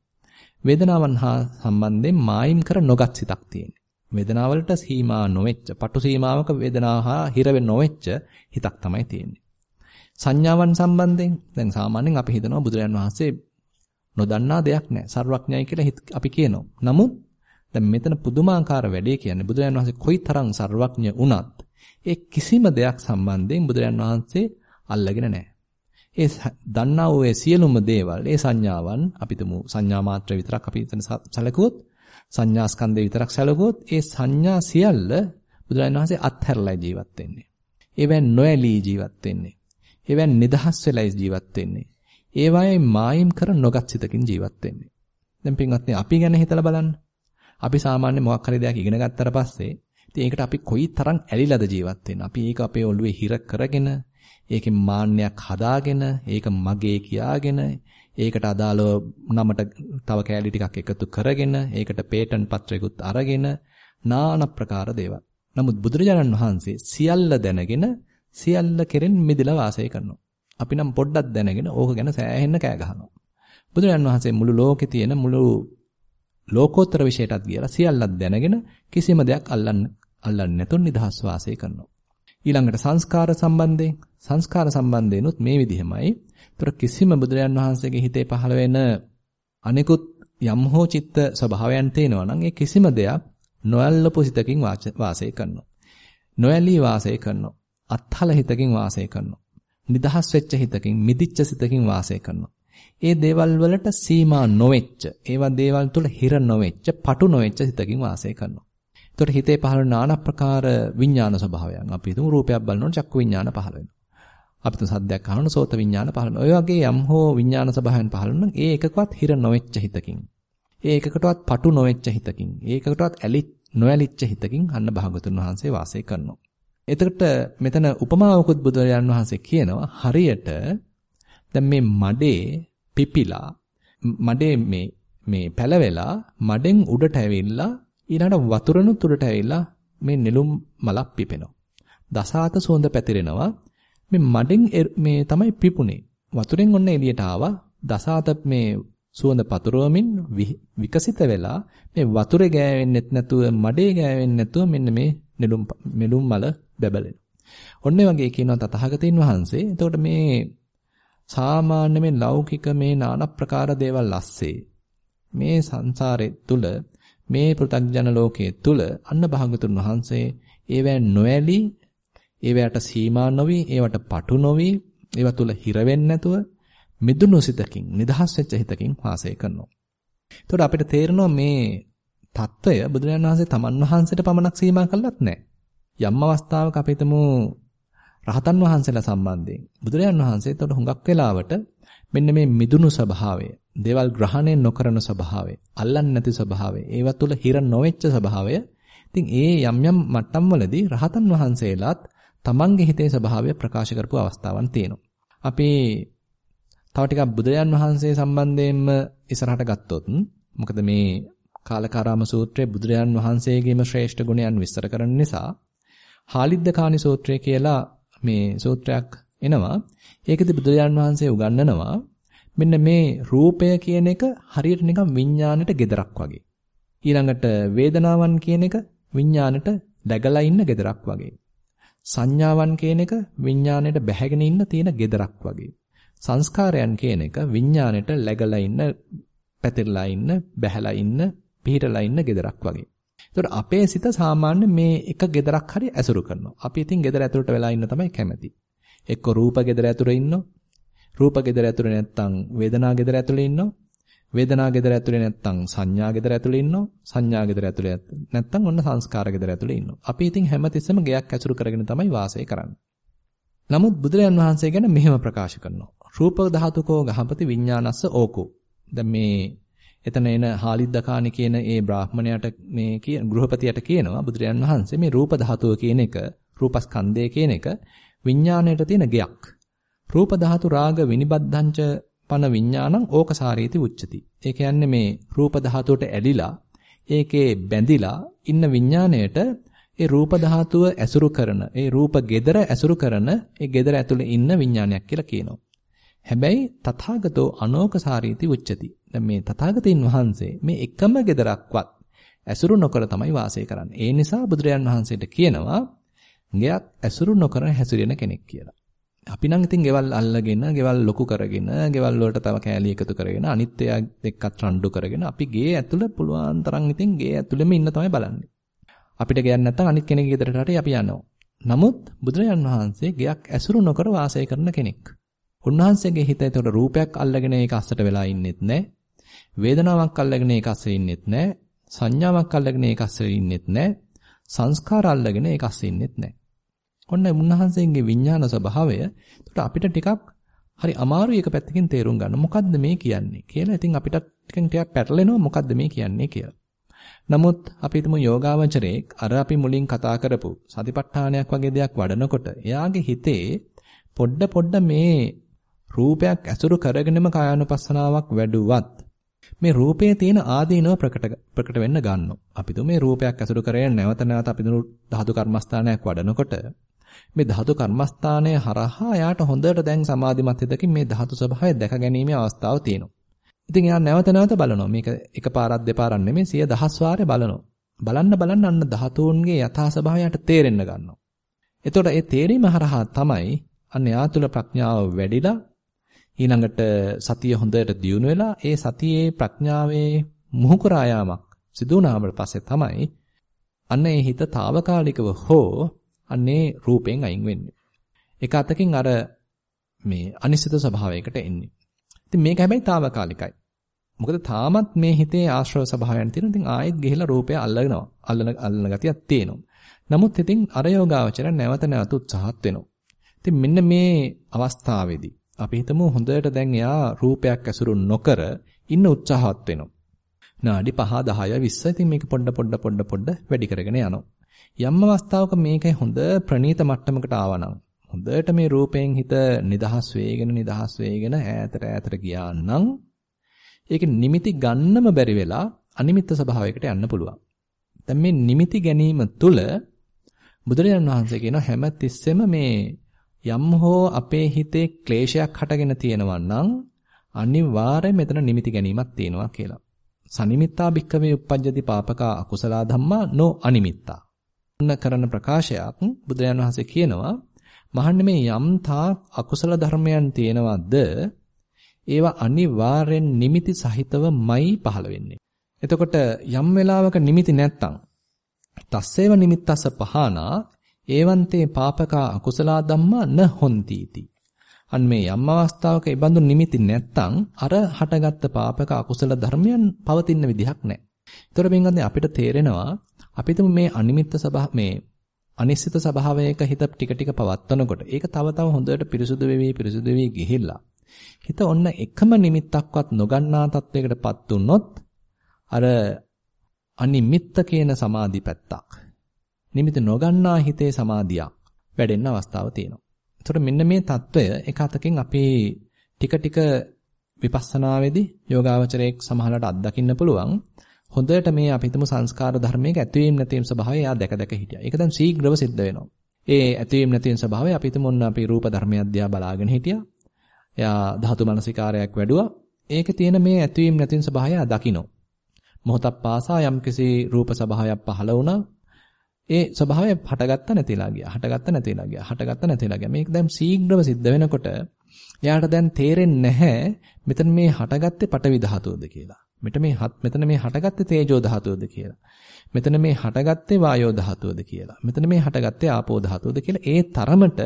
වේදනාවන් හා සම්බන්ධයෙන් මායිම් කර නොගත් සිතක් තියෙන්නේ. වේදනාවලට සීමා නොවෙච්ච, පටු සීමාවක වේදනාව හා හිර නොවෙච්ච හිතක් තමයි තියෙන්නේ. සංඥාවන් සම්බන්ධයෙන් දැන් සාමාන්‍යයෙන් අපි හිතනවා බුදුරජාන් වහන්සේ නොදන්නා දෙයක් නැහැ. සර්වඥයි කියලා අපි කියනවා. නමුත් දැන් මෙතන පුදුමාකාර වැඩේ කියන්නේ බුදුරජාන් වහන්සේ කොයිතරම් සර්වඥ වුණත් ඒ කිසිම දෙයක් සම්බන්ධයෙන් බුදුරජාන් වහන්සේ අල්ලගෙන නැහැ. ඒ දන්නා වූ ඒ සියලුම දේවල්, ඒ සංඥාවන් අපිටම සංඥා මාත්‍ර විතරක් අපි එතන සැලකුවොත් සංඥා ස්කන්ධය විතරක් සැලකුවොත් ඒ සංඥා සියල්ල බුදුරජාණන් වහන්සේ අත්හැරලා ජීවත් වෙන්නේ. ඒවෙන් නොඇලී ජීවත් වෙන්නේ. ඒවෙන් නිදහස් වෙලා ජීවත් වෙන්නේ. ඒවායේ මායිම් කර නොගත් සිතකින් ජීවත් වෙන්නේ. දැන් පින්වත්නි අපි ගැන හිතලා බලන්න. අපි සාමාන්‍ය මොකක් හරි දෙයක් ඉගෙන ගත්තට පස්සේ ඉතින් ඒකට අපි කොයි තරම් ඇලිලාද ජීවත් වෙන්නේ. අපි ඒක අපේ ඔළුවේ හිර කරගෙන ඒකෙන් මාන්නයක් හදාගෙන ඒක මගේ කියාගෙන ඒකට අදාළව නමට තව කෑලි ටිකක් එකතු කරගෙන ඒකට පේටන්ට් පත්‍රයකුත් අරගෙන নানা ප්‍රකාර දේවල්. නමුත් බුදුරජාණන් වහන්සේ සියල්ල දැනගෙන සියල්ල කෙරෙන් මිදලා වාසය කරනවා. අපි නම් පොඩ්ඩක් දැනගෙන ඕක ගැන සෑහෙන්න කෑ ගහනවා. බුදුරජාණන් වහන්සේ මුළු ලෝකේ තියෙන මුළු ලෝකෝත්තර විශේෂයටත් ගියලා සියල්ලක් දැනගෙන කිසිම දෙයක් අල්ලන්න අල්ලන්නේ නැතුව නිදහස් වාසය කරනවා. ඊළඟට සංස්කාර සම්බන්ධයෙන් සංස්කාර සම්බන්ධයෙන්ුත් මේ විදිහමයි. ඒතර කිසිම බුදුරජාන් වහන්සේගේ හිතේ පහළ වෙන අනිකුත් යම් හෝ චිත්ත ස්වභාවයන් තේනවා නම් ඒ කිසිම දෙයක් නොයල්ලපු සිතකින් වාසය කරනවා. නොයලී වාසය කරනවා. අත්හල හිතකින් වාසය කරනවා. නිදහස් වෙච්ච හිතකින් මිදිච්ච සිතකින් වාසය කරනවා. ඒ දේවල් වලට සීමා නොවෙච්ච, ඒවා දේවල් තුල හිර නොවෙච්ච, පටු නොවෙච්ච සිතකින් වාසය කරනවා. එතකොට හිතේ පහළ වෙන নানা ප්‍රකාර විඥාන ස්වභාවයන්. අපි හිතමු රූපයක් බලනකොට චක්කු විඥාන පහළ වෙනවා. අපි තුන් සද්දයක් අහනකොට සෝත විඥාන පහළ වෙනවා. ඔය වගේ යම් හෝ විඥාන ස්වභාවයන් පහළ වෙනවා. ඒ එකකවත් හිර නොවෙච්ච හිතකින්. ඒ එකකටවත් පටු නොවෙච්ච හිතකින්. ඒ එකකටවත් ඇලි නොඇලිච්ච හිතකින් අන්න භාගතුන් වහන්සේ වාසය කරනවා. එතකොට මෙතන උපමාවකුත් බුදුරජාන් වහන්සේ කියනවා හරියට දැන් මේ මඩේ පිපිලා මඩේ මේ මේ පැලවෙලා මඩෙන් උඩට ඇවිල්ලා ඊළඟට වතුරනුත් උඩට ඇවිල්ලා මේ නෙළුම් මලක් පිපෙනවා. දසාත සුවඳ පැතිරෙනවා. මේ මඩෙන් මේ තමයි පිපුනේ. වතුරෙන් ඔන්න එළියට ආවා. දසාත මේ සුවඳ පතුරවමින් විකසිත වෙලා මේ වතුරේ ගෑවෙන්නෙත් නැතුව මඩේ ගෑවෙන්නේ නැතුව මෙන්න මේ නෙළුම් නෙළුම් මල බැබලෙනවා. ඔන්න වගේ කියනවා තථාගතයන් වහන්සේ. එතකොට මේ සාමාන්‍ය මේ ලෞකික මේ নানা ප්‍රකාර දේවල් ඇස්සේ මේ සංසාරේ තුල මේ පෘථග්ජන ලෝකයේ තුල අන්න භාගතුන් වහන්සේ ඒවැන් නොඇලී ඒවැයට සීමා නොවි ඒවට පටු නොවි ඒවා තුල හිර නැතුව මිදුණු සිතකින් නිදහස් වෙච්ච හිතකින් වාසය කරනවා. එතකොට අපිට තේරෙනවා මේ தত্ত্বය බුදුරජාණන් වහන්සේ තමන් වහන්සේට පමණක් සීමා කළත් නැහැ. යම් අවස්ථාවක අපි හිතමු රහතන් වහන්සේලා සම්බන්ධයෙන් බුදුරජාණන් වහන්සේ එතකොට හුඟක් වෙලාවට මෙන්න මේ මිදුණු ස්වභාවය දේවල් ග්‍රහණය නොකරන ස්වභාවය, අල්ලන්නේ නැති ස්වභාවය, ඒවා තුල හිර නොවෙච්ච ස්වභාවය. ඉතින් ඒ යම් යම් මට්ටම් වලදී රහතන් වහන්සේලාත් තමන්ගේ හිතේ ස්වභාවය ප්‍රකාශ කරපු අවස්ථාවන් තියෙනවා. අපි තව ටිකක් බුදුරජාන් වහන්සේ සම්බන්ධයෙන්ම ඉස්සරහට ගත්තොත් මොකද මේ කාලකාරාම සූත්‍රයේ බුදුරජාන් වහන්සේගේම ශ්‍රේෂ්ඨ ගුණයන් විස්තර කරන නිසා හාලිද්දකානි සූත්‍රය කියලා මේ සූත්‍රයක් එනවා. ඒකෙදි බුදුරජාන් වහන්සේ උගන්වනවා මෙන්න මේ රූපය කියන එක හරියට නිකන් විඥාණයට gedarak වගේ. ඊළඟට වේදනාවන් කියන එක විඥාණයට läගලා ඉන්න gedarak වගේ. සංඥාවන් කියන එක විඥාණයට බැහැගෙන ඉන්න තියෙන gedarak වගේ. සංස්කාරයන් කියන එක විඥාණයට läගලා ඉන්න, පැතිරලා ඉන්න, බැහැලා ඉන්න, පිහිටලා ඉන්න gedarak වගේ. ඒතකොට අපේ සිත සාමාන්‍ය මේ එක gedarak හරි ඇසුරු කරනවා. අපි ඉතින් gedara ඇතුළට වෙලා ඉන්න තමයි කැමති. එක්ක රූප gedara ඇතුළේ ඉන්නෝ, රූප gedara ඇතුලේ නැත්තම් වේදනා gedara ඇතුලේ ඉන්නවා. වේදනා gedara ඇතුලේ නැත්තම් සංඥා gedara ඇතුලේ ඉන්නවා. සංඥා gedara ඇතුලේ නැත්තම් ඔන්න සංස්කාර gedara ඇතුලේ ඉන්නවා. අපි ඉතින් හැමතිස්සෙම ගයක් ඇසුරු කරගෙන තමයි වාසය කරන්නේ. නමුත් බුදුරජාන් වහන්සේ ගැන මෙහෙම ප්‍රකාශ කරනවා. රූප ධාතුකෝ ගහපති විඥානස්ස ඕකෝ. දැන් මේ එතන එන හාලිද්දකානි කියන ඒ බ්‍රාහ්මණයාට මේ කියන ගෘහපතියට කියනවා බුදුරජාන් වහන්සේ මේ රූප ධාතුව කියන එක රූපස්කන්ධය කියන එක විඥාණයට තියෙන ගයක්. රූප ධාතු රාග විනිබද්ධංච පන විඥානං ඕකසාරීති උච්චති. ඒ කියන්නේ මේ රූප ධාතුවට ඇලිලා ඒකේ බැඳිලා ඉන්න විඥාණයට ඒ රූප ධාතුව ඇසුරු කරන ඒ රූප gedara ඇසුරු කරන ඒ gedara ඇතුලේ ඉන්න විඥානයක් කියලා කියනවා. හැබැයි තථාගතෝ අනෝකසාරීති උච්චති. දැන් මේ තථාගතයන් වහන්සේ මේ එකම gedarakවත් ඇසුරු නොකර තමයි වාසය කරන්නේ. ඒ නිසා බුදුරජාන් වහන්සේට කියනවා ගයක් ඇසුරු නොකර හැසිරෙන කෙනෙක් කියලා. අපි නම් ඉතින් ගෙවල් අල්ලගෙන, ගෙවල් ලොකු කරගෙන, ගෙවල් වලට තව කෑලි එකතු කරගෙන, අනිත් එයා එක්කත් රණ්ඩු කරගෙන අපි ගේ ඇතුළ පුළුවන් තරම් ඉතින් ගේ ඇතුළෙම ඉන්න තමයි බලන්නේ. අපිට ගෙයක් නැත්නම් අනිත් කෙනෙක්ගේ ගෙදරට හරි අපි යනවා. නමුත් බුදුරජාන් වහන්සේ ගෙයක් ඇසුරු නොකර වාසය කරන කෙනෙක්. උන්වහන්සේගේ හිත ඒතකොට රූපයක් අල්ලගෙන ඒක අස්සට වෙලා ඉන්නෙත් නැහැ. වේදනාවක් අල්ලගෙන ඒක අස්සේ ඉන්නෙත් නැහැ. සංඥාවක් අල්ලගෙන ඒක අස්සේ ඉන්නෙත් නැහැ. සංස්කාර අල්ලගෙන ඒක අස්සේ ඉන්නෙත් නැහැ. ඔන්න උන්වහන්සේගේ විඥාන ස්වභාවය. ඒකට අපිට ටිකක් හරි අමාරුයි එක පැත්තකින් තේරුම් ගන්න. මොකද්ද මේ කියන්නේ කියලා. ඉතින් අපිට ටිකෙන් ටිකක් පැටලෙනවා මොකද්ද මේ කියන්නේ කියලා. නමුත් අපි හිතමු යෝගාවචරයේ අර අපි මුලින් කතා කරපු සතිපට්ඨානයක් වගේ දෙයක් වඩනකොට එයාගේ හිතේ පොඩ පොඩ මේ රූපයක් ඇසුරු කරගෙනම කායानुපස්සනාවක් වැඩුවත් මේ රූපයේ තියෙන ආදීනව ප්‍රකට ප්‍රකට වෙන්න ගන්නවා. අපි මේ රූපයක් ඇසුරු කරගෙන නැවත නැවත අපි ධාතු කර්මස්ථානයක් වඩනකොට මේ ධාතු කර්මස්ථානය හරහා යාට හොඳට දැන් සමාධිමත් හිතකින් මේ ධාතු ස්වභාවය දැක ගැනීමේ අවස්ථාව තියෙනවා. ඉතින් එයා නැවත නැවත බලනවා. මේක එකපාරක් දෙපාරක් නෙමෙයි සිය දහස් වාරේ බලනවා. බලන්න බලන්න අන්න ධාතුන්ගේ යථා ස්වභාවයට තේරෙන්න ගන්නවා. එතකොට ඒ තේරීම හරහා තමයි අන්න එයා තුල ප්‍රඥාව වැඩිලා ඊළඟට සතිය හොඳට දියුණු වෙලා ඒ සතියේ ප්‍රඥාවේ මුහුකුරා යාමක් සිදු වුණාම පස්සේ තමයි අන්න ඒ හිත తాවකාලිකව හෝ අන්නේ රූපෙන් අයින් වෙන්නේ. එක අතකින් අර මේ අනිශ්චිත ස්වභාවයකට එන්නේ. ඉතින් මේක හැබැයි తాවකාලිකයි. මොකද තාමත් මේ හිතේ ආශ්‍රව ස්වභාවයන් තියෙනවා. ඉතින් ආයෙත් ගිහිලා රූපය අල්ලනවා. අල්ලන අල්ලන ගතියක් තියෙනවා. නමුත් ඉතින් අර යෝගාවචර නැවත නැවත උත්සාහත් වෙනවා. ඉතින් මෙන්න මේ අවස්ථාවේදී අපි හිතමු හොඳට දැන් එයා රූපයක් ඇසුරු නොකර ඉන්න උත්සාහවත් වෙනවා. නාඩි 5 10 20 ඉතින් මේක පොඩ පොඩ පොඩ පොඩ වැඩි කරගෙන යනවා. යම් අවස්ථාවක මේකේ හොඳ ප්‍රනීත මට්ටමකට ආවනම් හොඳට මේ රූපයෙන් හිත නිදහස් වේගෙන නිදහස් වේගෙන ඈතට ඈතට ගියා නම් ඒක නිමිති ගන්නම බැරි වෙලා අනිමිත්ත ස්වභාවයකට යන්න පුළුවන්. දැන් මේ නිමිති ගැනීම තුළ බුදුරජාණන් වහන්සේ කියන හැම තිස්සෙම මේ යම් හෝ අපේ හිතේ ක්ලේශයක් හටගෙන තියෙනවා නම් අනිවාර්යයෙන් මෙතන නිමිති ගැනීමක් තියෙනවා කියලා. සනිමිත්තා භික්කවේ uppajjati papaka akusala dhamma no අනිමිත්තා. කරන ප්‍රකාශයක් බුදුරජාණන් වහන්සේ කියනවා මහන්නේ මේ යම් තා අකුසල ධර්මයන් තියෙනවද ඒවා අනිවාර්යෙන් නිමිති සහිතවමයි පහළ වෙන්නේ. එතකොට යම් වෙලාවක නිමිති නැත්තම් තස්සේව නිමිත්තස පහනා ඒවන්තේ පාපකා අකුසලා ධම්මා න හොන්තිති. අන් මේ යම් අවස්ථාවක ඒ බඳු නිමිති නැත්තම් අර හටගත්ත පාපක අකුසල ධර්මයන් පවතින විදිහක් නැහැ. ඒතර බින්ගන්නේ අපිට තේරෙනවා අපිටම මේ අනිමිත්ත සබහ මේ අනිශ්චිත ස්වභාවයක හිත ටික ටික පවත්වනකොට ඒක තව තව හොඳට පිරිසුදු වෙවි පිරිසුදු වෙවි ගිහිල්ලා හිත ඔන්න එකම නිමිත්තක්වත් නොගන්නා තත්වයකටපත් වුනොත් අර අනිමිත්ත කියන සමාධි පැත්තක් නිමිති නොගන්නා හිතේ සමාධියක් වැඩෙන්න අවස්ථාව තියෙනවා. එතකොට මෙන්න මේ తত্ত্বය එක අතකින් අපේ ටික ටික විපස්සනාවේදී යෝගාවචරයේ සමහරකට අත්දකින්න පුළුවන්. හොඳට මේ අපි හිතමු සංස්කාර ධර්මයක ඇතිවීම නැතිවීම ස්වභාවය එයා දැක දැක හිටියා. ඒක දැන් ශීඝ්‍රව සිද්ධ වෙනවා. ඒ ඇතිවීම නැතිවීම ස්වභාවය අපි හිතමු ඔන්න අපි රූප ධර්මයක් දිහා බලාගෙන හිටියා. එයා ධාතු මනසිකාරයක් වැඩුවා. ඒකේ තියෙන මේ ඇතිවීම නැතිවීම ස්වභාවය දකිනවා. මොහොතක් පාසා යම්කිසි රූප ස්වභාවයක් පහළ වුණා. ඒ ස්වභාවය හටගත්ත නැතිලා ගියා. හටගත්ත නැතිලා ගියා. හටගත්ත නැතිලා ගියා. මේක දැන් ශීඝ්‍රව සිද්ධ වෙනකොට එයාට දැන් තේරෙන්නේ නැහැ මෙතන මේ හටගත්තේ පටවි ධාතුවද කියලා. මෙතන මේ මෙතන මේ හටගත්තේ තේජෝ ධාතුවද කියලා. මෙතන මේ හටගත්තේ වායෝ ධාතුවද කියලා. මෙතන මේ හටගත්තේ ආපෝ ධාතුවද කියලා. ඒ තරමට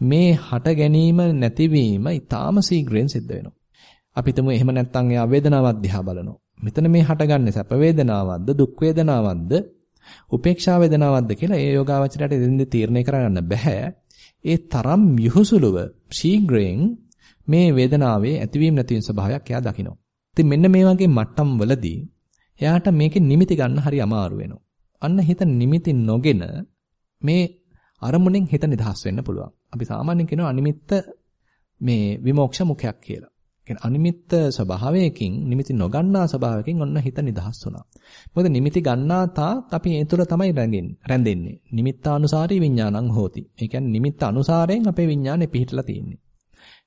මේ හට ගැනීම නැතිවීම ඊටාම ශීඝ්‍රයෙන් සිද්ධ වෙනවා. අපි හිතමු එහෙම නැත්නම් එයා වේදනාවක් දිහා බලනවා. මෙතන මේ හටගන්නේ සැප වේදනාවක්ද දුක් වේදනාවක්ද උපේක්ෂා වේදනාවක්ද කියලා ඒ යෝගාවචරයට දෙන්නේ තීරණය කරගන්න බෑ. ඒ තරම් යහුසුලුව ශීඝ්‍රයෙන් මේ වේදනාවේ ඇතිවීම නැතිවීම ස්වභාවයක් එයා දකිනවා. ඉතින් මෙන්න මේ වගේ මට්ටම් වලදී එයාට මේකේ නිමිති ගන්න හරි අමාරු වෙනවා. අන්න හිත නිමිති නොගෙන මේ අරමුණෙන් හිත නිදහස් වෙන්න පුළුවන්. අපි සාමාන්‍යයෙන් කියනවා අනිමිත්ත මේ විමෝක්ෂ මුඛයක් කියලා. කියන්නේ අනිමිත්ත ස්වභාවයකින් නිමිති නොගන්නා ස්වභාවයකින් ඔන්න හිත නිදහස් වුණා. මොකද නිමිති ගන්නා තාක් අපි ඒ තුළ තමයි රැඳෙන්නේ. නිමිත්තානුසාරී විඥානං හෝති. ඒ කියන්නේ නිමිත්ත අනුසාරයෙන් අපේ විඥානේ පිහිටලා තියෙන්නේ.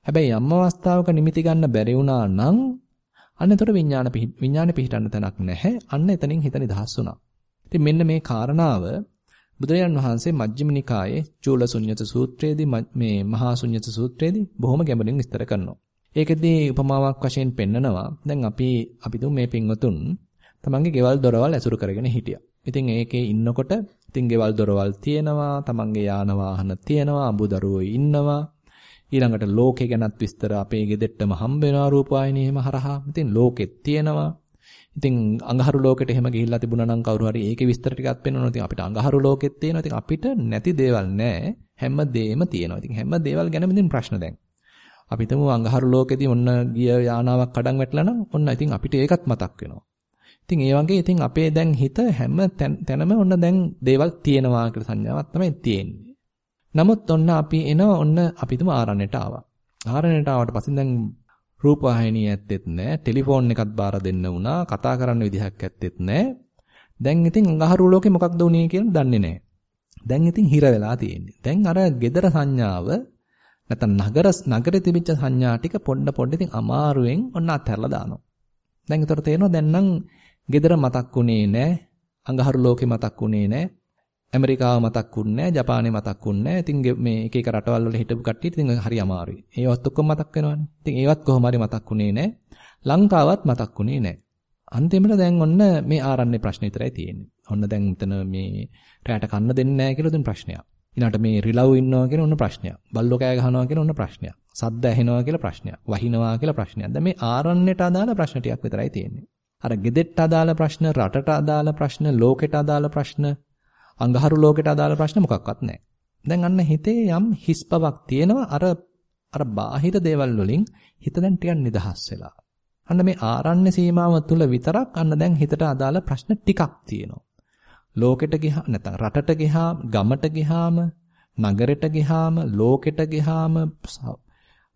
හැබැයි යම් අවස්ථාවක නිමිති ගන්න බැරි වුණා නම් අන්න එතකොට විඥාන විඥානේ පිහිටන්න තැනක් නැහැ. අන්න එතනින් හිත නිදහස් වුණා. ඉතින් මෙන්න මේ කාරණාව බුදුරජාන් වහන්සේ මජ්ක්‍ධිම නිකායේ චූලසුඤ්ඤත සූත්‍රයේදී මේ මහා ශුඤ්ඤත සූත්‍රයේදී බොහොම ගැඹුරින් විස්තර කරනවා. ඒකෙදී උපමාවක් වශයෙන් පෙන්නනවා. දැන් අපි අපි මේ පින්වතුන් තමන්ගේ ගෙවල් දොරවල් ඇසුරු කරගෙන හිටියා. ඉතින් ඒකේ ඉන්නකොට ඉතින් ගෙවල් දොරවල් තියෙනවා, තමන්ගේ යාන වාහන තියෙනවා, අඹදරුවෝ ඉන්නවා. ඊළඟට ලෝකේ ගැනත් විස්තර අපේ ගෙදෙට්ටම හම්බ වෙනවා රූපවාහිනිය එහෙම හරහා. ඉතින් ලෝකෙත් තියෙනවා. ඉතින් අඟහරු ලෝකෙට එහෙම ගිහිල්ලා තිබුණා නම් කවුරු හරි ඒකේ විස්තර ටිකක් පෙන්වනවා. ඉතින් අපිට අඟහරු ලෝකෙත් තියෙනවා. ඉතින් අපිට නැති දේවල් නැහැ. හැම දෙයක්ම තියෙනවා. ඉතින් හැම දේවල් ගැනම ඉතින් ප්‍රශ්න දැන්. අපි හිතමු අඟහරු ලෝකෙදී ඔන්න ගිය යානාවක් කඩන් වැටලා නම් ඔන්න ඉතින් අපිට ඒකත් මතක් වෙනවා. ඉතින් ඒ වගේ ඉතින් අපේ දැන් හිත හැම තැනම ඔන්න දැන් දේවල් තියෙනවා කියලා සංඥාවක් තමයි තියෙන්නේ. නමුත් ඔන්න අපි එනවා ඔන්න අපි හිතමු ආරණ්‍යයට ආවා. ආරණ්‍යයට ආවට පස්සේ දැන් රූපවාහිනිය ඇත්තෙත් නැහැ, ටෙලිෆෝන් එකත් බාර දෙන්න වුණා, කතා කරන්න විදිහක් ඇත්තෙත් නැහැ. දැන් ඉතින් අඟහරු ලෝකේ මොකක්ද උනේ කියලා දන්නේ නැහැ. දැන් ඉතින් හිර වෙලා තියෙන්නේ. දැන් අර gedara සංඥාව නැත්නම් නගර නගරේ තිබිච්ච සංඥා ටික පොඩ පොඩ ඉතින් අමාරුවෙන් ඔන්න අත්හැරලා දානවා. දැන් ඒතර තේරෙනවා දැන් නම් gedara මතක්ුනේ නැහැ. අඟහරු ලෝකේ මතක්ුනේ නැහැ. ඇමරිකාව මතක්ුන්නේ නැහැ. ජපානය මතක්ුන්නේ නැහැ. ඉතින් මේ එක එක රටවල් වල හිටපු කට්ටියට ඉතින් හරි අමාරුයි. ඒවත් ඔක්කොම මතක් වෙනවනේ. ඉතින් ඒවත් කොහොම හරි මතක්ුනේ නැහැ. ලංකාවත් මතක්ුනේ නැහැ. අන්තිමට දැන් ඔන්න මේ ආරණ්‍ය ප්‍රශ්න විතරයි තියෙන්නේ. ඔන්න දැන් මෙතන මේ රැයට කන්න දෙන්නේ නැහැ කියලා දුන් ප්‍රශ්නයක්. ඊළඟට මේ රිලව් ඉන්නවා කියන ඔන්න ප්‍රශ්නයක්. බල්ලෝ කෑ ගහනවා කියන ඔන්න ප්‍රශ්නයක්. සද්ද ඇහෙනවා කියලා ප්‍රශ්නයක්. වහිනවා කියලා ප්‍රශ්නයක්. දැන් මේ ආරණ්‍යයට අදාළ ප්‍රශ්න ටිකක් විතරයි තියෙන්නේ. අර ගෙදෙට්ට අදාළ ප්‍රශ්න, රටට අදාළ ප්‍රශ්න, ලෝකෙට අදාළ ප්‍රශ්න, අඟහරු ලෝකෙට අදාළ ප්‍රශ්න මොකක්වත් නැහැ. දැන් අන්න හිතේ යම් හිස් බවක් තියෙනවා අර අර බාහිර දේවල් වලින් හිත දැන් ටිකක් නිදහස් වෙලා. අන්න මේ ආරණ්‍ය සීමාව තුළ විතරක් අන්න දැන් හිතට අදාළ ප්‍රශ්න ටිකක් තියෙනවා. ලෝකෙට ගිහා නැත්නම් රටට ගිහා ගමට ගිහාම නගරෙට ගිහාම ලෝකෙට ගිහාම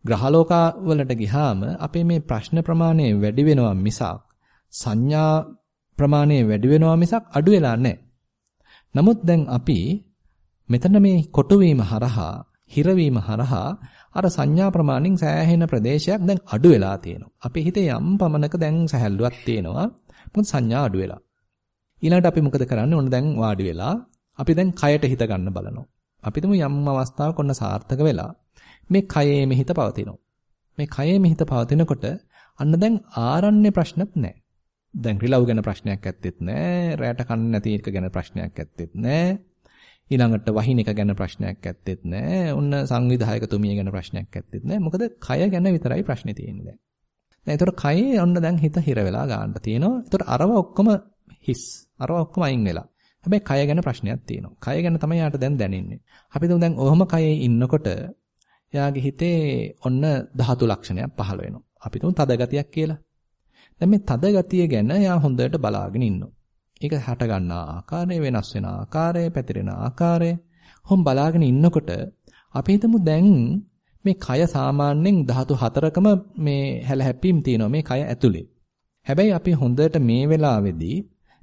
ග්‍රහලෝකා වලට ගිහාම අපේ මේ ප්‍රශ්න ප්‍රමාණය වැඩි වෙනවා මිසක් සංඥා ප්‍රමාණය වැඩි වෙනවා මිසක් අඩු වෙලා නැහැ. නමුත් දැන් අපි මෙතන මේ කොටු වීම හරහා හිරවීම හරහා අර සංඥා ප්‍රමාණින් සෑහෙන ප්‍රදේශයක් දැන් අඩු වෙලා තියෙනවා. අපේ හිතේ යම් පමණක දැන් සැහැල්ලුවක් තියෙනවා. මොකද සංඥා අඩු වෙලා. ඊළඟට අපි මොකද කරන්නේ? ඔන්න දැන් වාඩි වෙලා අපි දැන් කයට හිත ගන්න බලනවා. අපි තුමු යම් අවස්ථාවක ඔන්න සාර්ථක වෙලා මේ කයේ මෙහිත පවතිනවා. මේ කයේ මෙහිත පවතිනකොට අන්න දැන් ආරණ්‍ය ප්‍රශ්නත් නැහැ. දැන් රිලව් ගැන ප්‍රශ්නයක් ඇත්තෙත් නැහැ. රැට කන්න නැති එක ගැන ප්‍රශ්නයක් ඇත්තෙත් නැහැ. ඊළඟට වහින එක ගැන ප්‍රශ්නයක් ඇත්තෙත් නැහැ. ඔන්න සංවිධායකතුමිය ගැන ප්‍රශ්නයක් ඇත්තෙත් නැහැ. මොකද කය ගැන විතරයි ප්‍රශ්නේ තියෙන්නේ දැන්. දැන් ඒතර කයේ ඔන්න දැන් හිත හිර වෙලා ගන්න තියෙනවා. ඒතර අරව ඔක්කොම හිස්. අරව ඔක්කොම අයින් වෙලා. හැබැයි කය ගැන ප්‍රශ්නයක් තියෙනවා. කය ගැන තමයි යාට දැන් දැනෙන්නේ. අපි දැන් ඔහොම කයේ ඉන්නකොට යාගේ හිතේ ඔන්න ධාතු ලක්ෂණයක් පහළ වෙනවා. අපි තුන් තද ගතියක් කියලා. දැන් මේ තද ගතිය ගැන යා හොඳට බලාගෙන ඉන්නවා. ඒක හට ගන්නා ආකාරය වෙනස් වෙන ආකාරය පැතිරෙන ආකාරය හොම් බලාගෙන ඉන්නකොට අපි හිතමු දැන් මේ කය සාමාන්‍යයෙන් ධාතු හතරකම මේ හැල හැප්පීම් තියෙනවා මේ කය ඇතුලේ. හැබැයි අපි හොඳට මේ වෙලාවේදී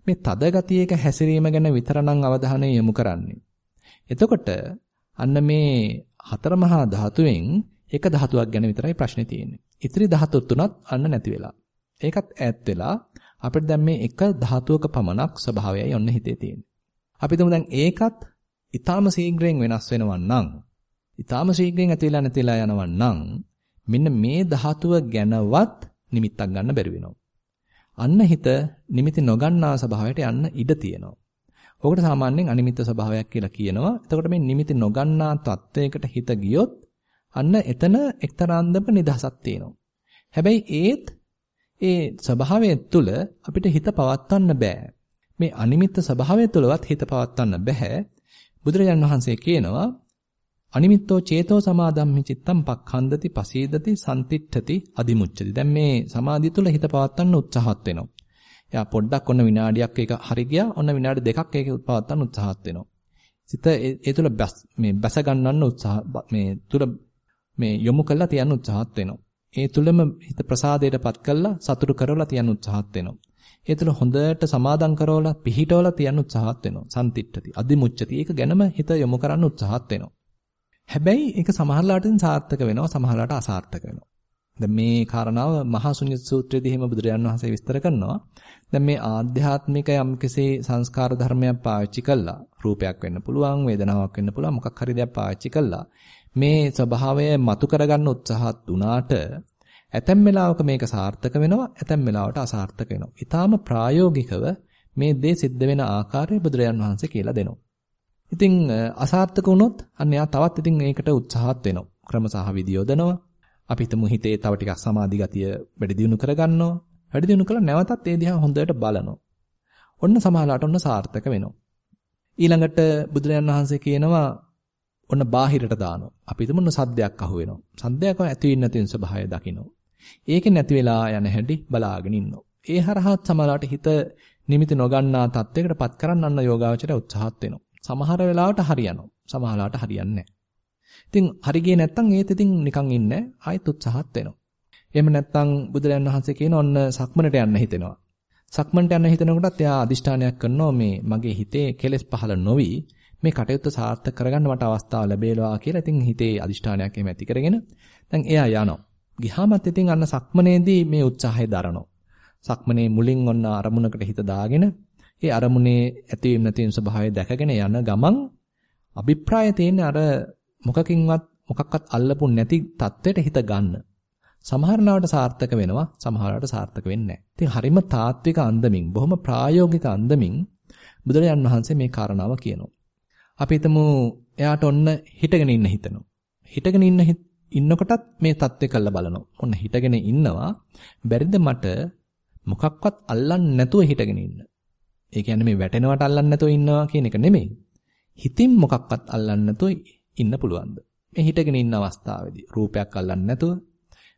මේ තද ගතියක හැසිරීම ගැන විතරනම් අවධානය යොමු කරන්නේ. එතකොට අන්න මේ හතර මහා ධාතුවෙන් එක ධාතුවක් ගැන විතරයි ප්‍රශ්නේ තියෙන්නේ. ඉතිරි ධාතු තුනත් අන්න නැති වෙලා. ඒකත් ඈත් වෙලා අපිට දැන් මේ එක ධාතුවක පමණක් ස්වභාවයයි ඔන්න හිතේ තියෙන්නේ. අපි තුමු දැන් ඒකත් ඊටාම ශීඝ්‍රයෙන් වෙනස් වෙනවා නම් ඊටාම ශීඝ්‍රයෙන් ඇතිලා නැතිලා යනවා නම් මෙන්න මේ ධාතුව ගැනවත් නිමිත්තක් ගන්න බැරි වෙනවා. අන්න හිත නිමිති නොගන්නා ස්වභාවයට යන්න ඉඩ තියෙනවා. ඔකට සාමාන්‍යයෙන් අනිමිත්ත ස්වභාවයක් කියලා කියනවා. එතකොට මේ නිමිති නොගන්නා තත්වයකට හිත ගියොත් අන්න එතන එක්තරා අන්දමක නිදහසක් තියෙනවා. හැබැයි ඒත් ඒ ස්වභාවය තුළ අපිට හිත පවත්වන්න බෑ. මේ අනිමිත්ත ස්වභාවය තුළවත් හිත පවත්වන්න බෑ. බුදුරජාන් වහන්සේ කියනවා අනිමිත්තෝ චේතෝ සමාදම්හි චිත්තම් පක්ඛන්දති පසීදති සම්තිට්ඨති අදිමුච්ඡති. දැන් මේ සමාධිය තුළ හිත පවත්වන්න උත්සාහත් වෙනවා. එයා පොඩ්ඩක් ඔන්න විනාඩියක් ඒක හරි ගියා. ඔන්න විනාඩි දෙකක් ඒක පවත්වන්න උත්සාහත් වෙනවා. සිත ඒ තුළ මේ බැස ගන්නන්න උත්සාහ මේ තුළ මේ යොමු කළා තියන්න උත්සාහත් වෙනවා. ඒ තුළම හිත ප්‍රසාදයටපත් කළා සතුටු කරවලා තියන්න උත්සාහත් වෙනවා. ඒ තුළ හොඳට සමාදම් කරවලා පිහිටවලා තියන්න උත්සාහත් වෙනවා. සම්තිට්ඨති. අදිමුච්චති. ඒක ගැනම හිත යොමු කරන්න උත්සාහත් වෙනවා. හැබැයි ඒක සමහරලාට සාර්ථක වෙනවා සමහරලාට අසාර්ථක වෙනවා. දැන් මේ කාරණාව මහා ශුන්‍ය සූත්‍රයේදී එහෙම බුදුරජාන් වහන්සේ විස්තර කරනවා. දැන් මේ ආධ්‍යාත්මික යම්කිසි සංස්කාර ධර්මයක් පාවිච්චි කළා. රූපයක් වෙන්න පුළුවන්, වේදනාවක් වෙන්න පුළුවන්, මොකක් හරි දෙයක් පාවිච්චි කළා. මේ ස්වභාවය මතු කරගන්න උත්සාහත් වුණාට ඇතැම් වෙලාවක මේක සාර්ථක වෙනවා ඇතැම් වෙලාවට අසාර්ථක වෙනවා. ඊටාම ප්‍රායෝගිකව මේ දේ සිද්ධ වෙන ආකාරය බුදුරජාන් වහන්සේ කියලා දෙනවා. ඉතින් අසාර්ථක වුණොත් අන්න එයා තවත් ඉතින් ඒකට උත්සාහත් වෙනවා. ක්‍රම සහ විදි යොදනවා. අපි හිතමු හිතේ තව ටිකක් සමාධි ගතිය වැඩි දියුණු කරගන්නවා. වැඩි දියුණු කළා නැවතත් ඒ දිහා හොඳට බලනවා. ඔන්න සමහරලාට ඔන්න සාර්ථක වෙනවා. ඊළඟට බුදුරජාන් වහන්සේ කියනවා ඔන්න බාහිරට දානවා. අපි හිතමු සද්දයක් අහු වෙනවා. සද්දයක් ඇති වෙන්න තියෙන ස්වභාවය දකිනවා. ඒකේ නැති වෙලා යන හැටි බලාගෙන ඉන්නවා. ඒ හරහා සමහරවිට හිත නිමිති නොගන්නා තත්වයකටපත් කරන්න අන්න යෝගාවචරය උත්සාහත් වෙනවා. සමහර වෙලාවට හරියනවා. සමහරලාට හරියන්නේ නැහැ. ඉතින් හරි ගියේ නැත්තම් ඒත් ඉතින් නිකන් ඉන්නේ ආයෙත් උත්සාහත් වෙනවා. එහෙම නැත්තම් බුදුරජාණන් වහන්සේ කියන ඔන්න සක්මනට යන්න හිතෙනවා. සක්මනට යන්න හිතනකොටත් එයා අදිෂ්ඨානයක් කරනවා මේ මගේ හිතේ කෙලෙස් පහළ නොවි මේ කටයුත්ත සාර්ථක කරගන්න මට අවස්ථාව ලැබේවා කියලා ඉතින් හිතේ අදිෂ්ඨානයක් එහෙම ඇති කරගෙන දැන් එයා යනවා. ගියාමත් ඉතින් අන්න සක්මනේදී මේ උත්සාහය දරනවා. සක්මනේ මුලින් ඔන්න අරමුණකට හිත දාගෙන ඒ අරමුණේ ඇතිවීම නැතිවීම ස්වභාවය දැකගෙන යන ගමන් අභිප්‍රාය තියෙන අර මොකකින්වත් මොකක්වත් අල්ලපු නැති தത്വෙට හිත ගන්න. සමහරවට සාර්ථක වෙනවා සමහරවට සාර්ථක වෙන්නේ නැහැ. ඉතින් හරිම තාත්වික අන්දමින් බොහොම ප්‍රායෝගික අන්දමින් බුදුරජාන් වහන්සේ මේ කාරණාව කියනවා. අපි හිතමු එයාට ඔන්න හිටගෙන ඉන්න හිතනවා. හිටගෙන ඉන්න ඉන්නකොටත් මේ தත්ත්වය කළ බලනවා. ඔන්න හිටගෙන ඉන්නවා. බැරිද මට මොකක්වත් අල්ලන්න නැතුව හිටගෙන ඉන්න. ඒ කියන්නේ මේ වැටෙනවට අල්ලන්නේ නැතුව ඉන්නවා කියන එක නෙමෙයි. හිතින් මොකක්වත් අල්ලන්නේ නැතුව ඉන්න පුළුවන්ද? මේ හිටගෙන ඉන්න අවස්ථාවේදී රූපයක් අල්ලන්නේ නැතුව,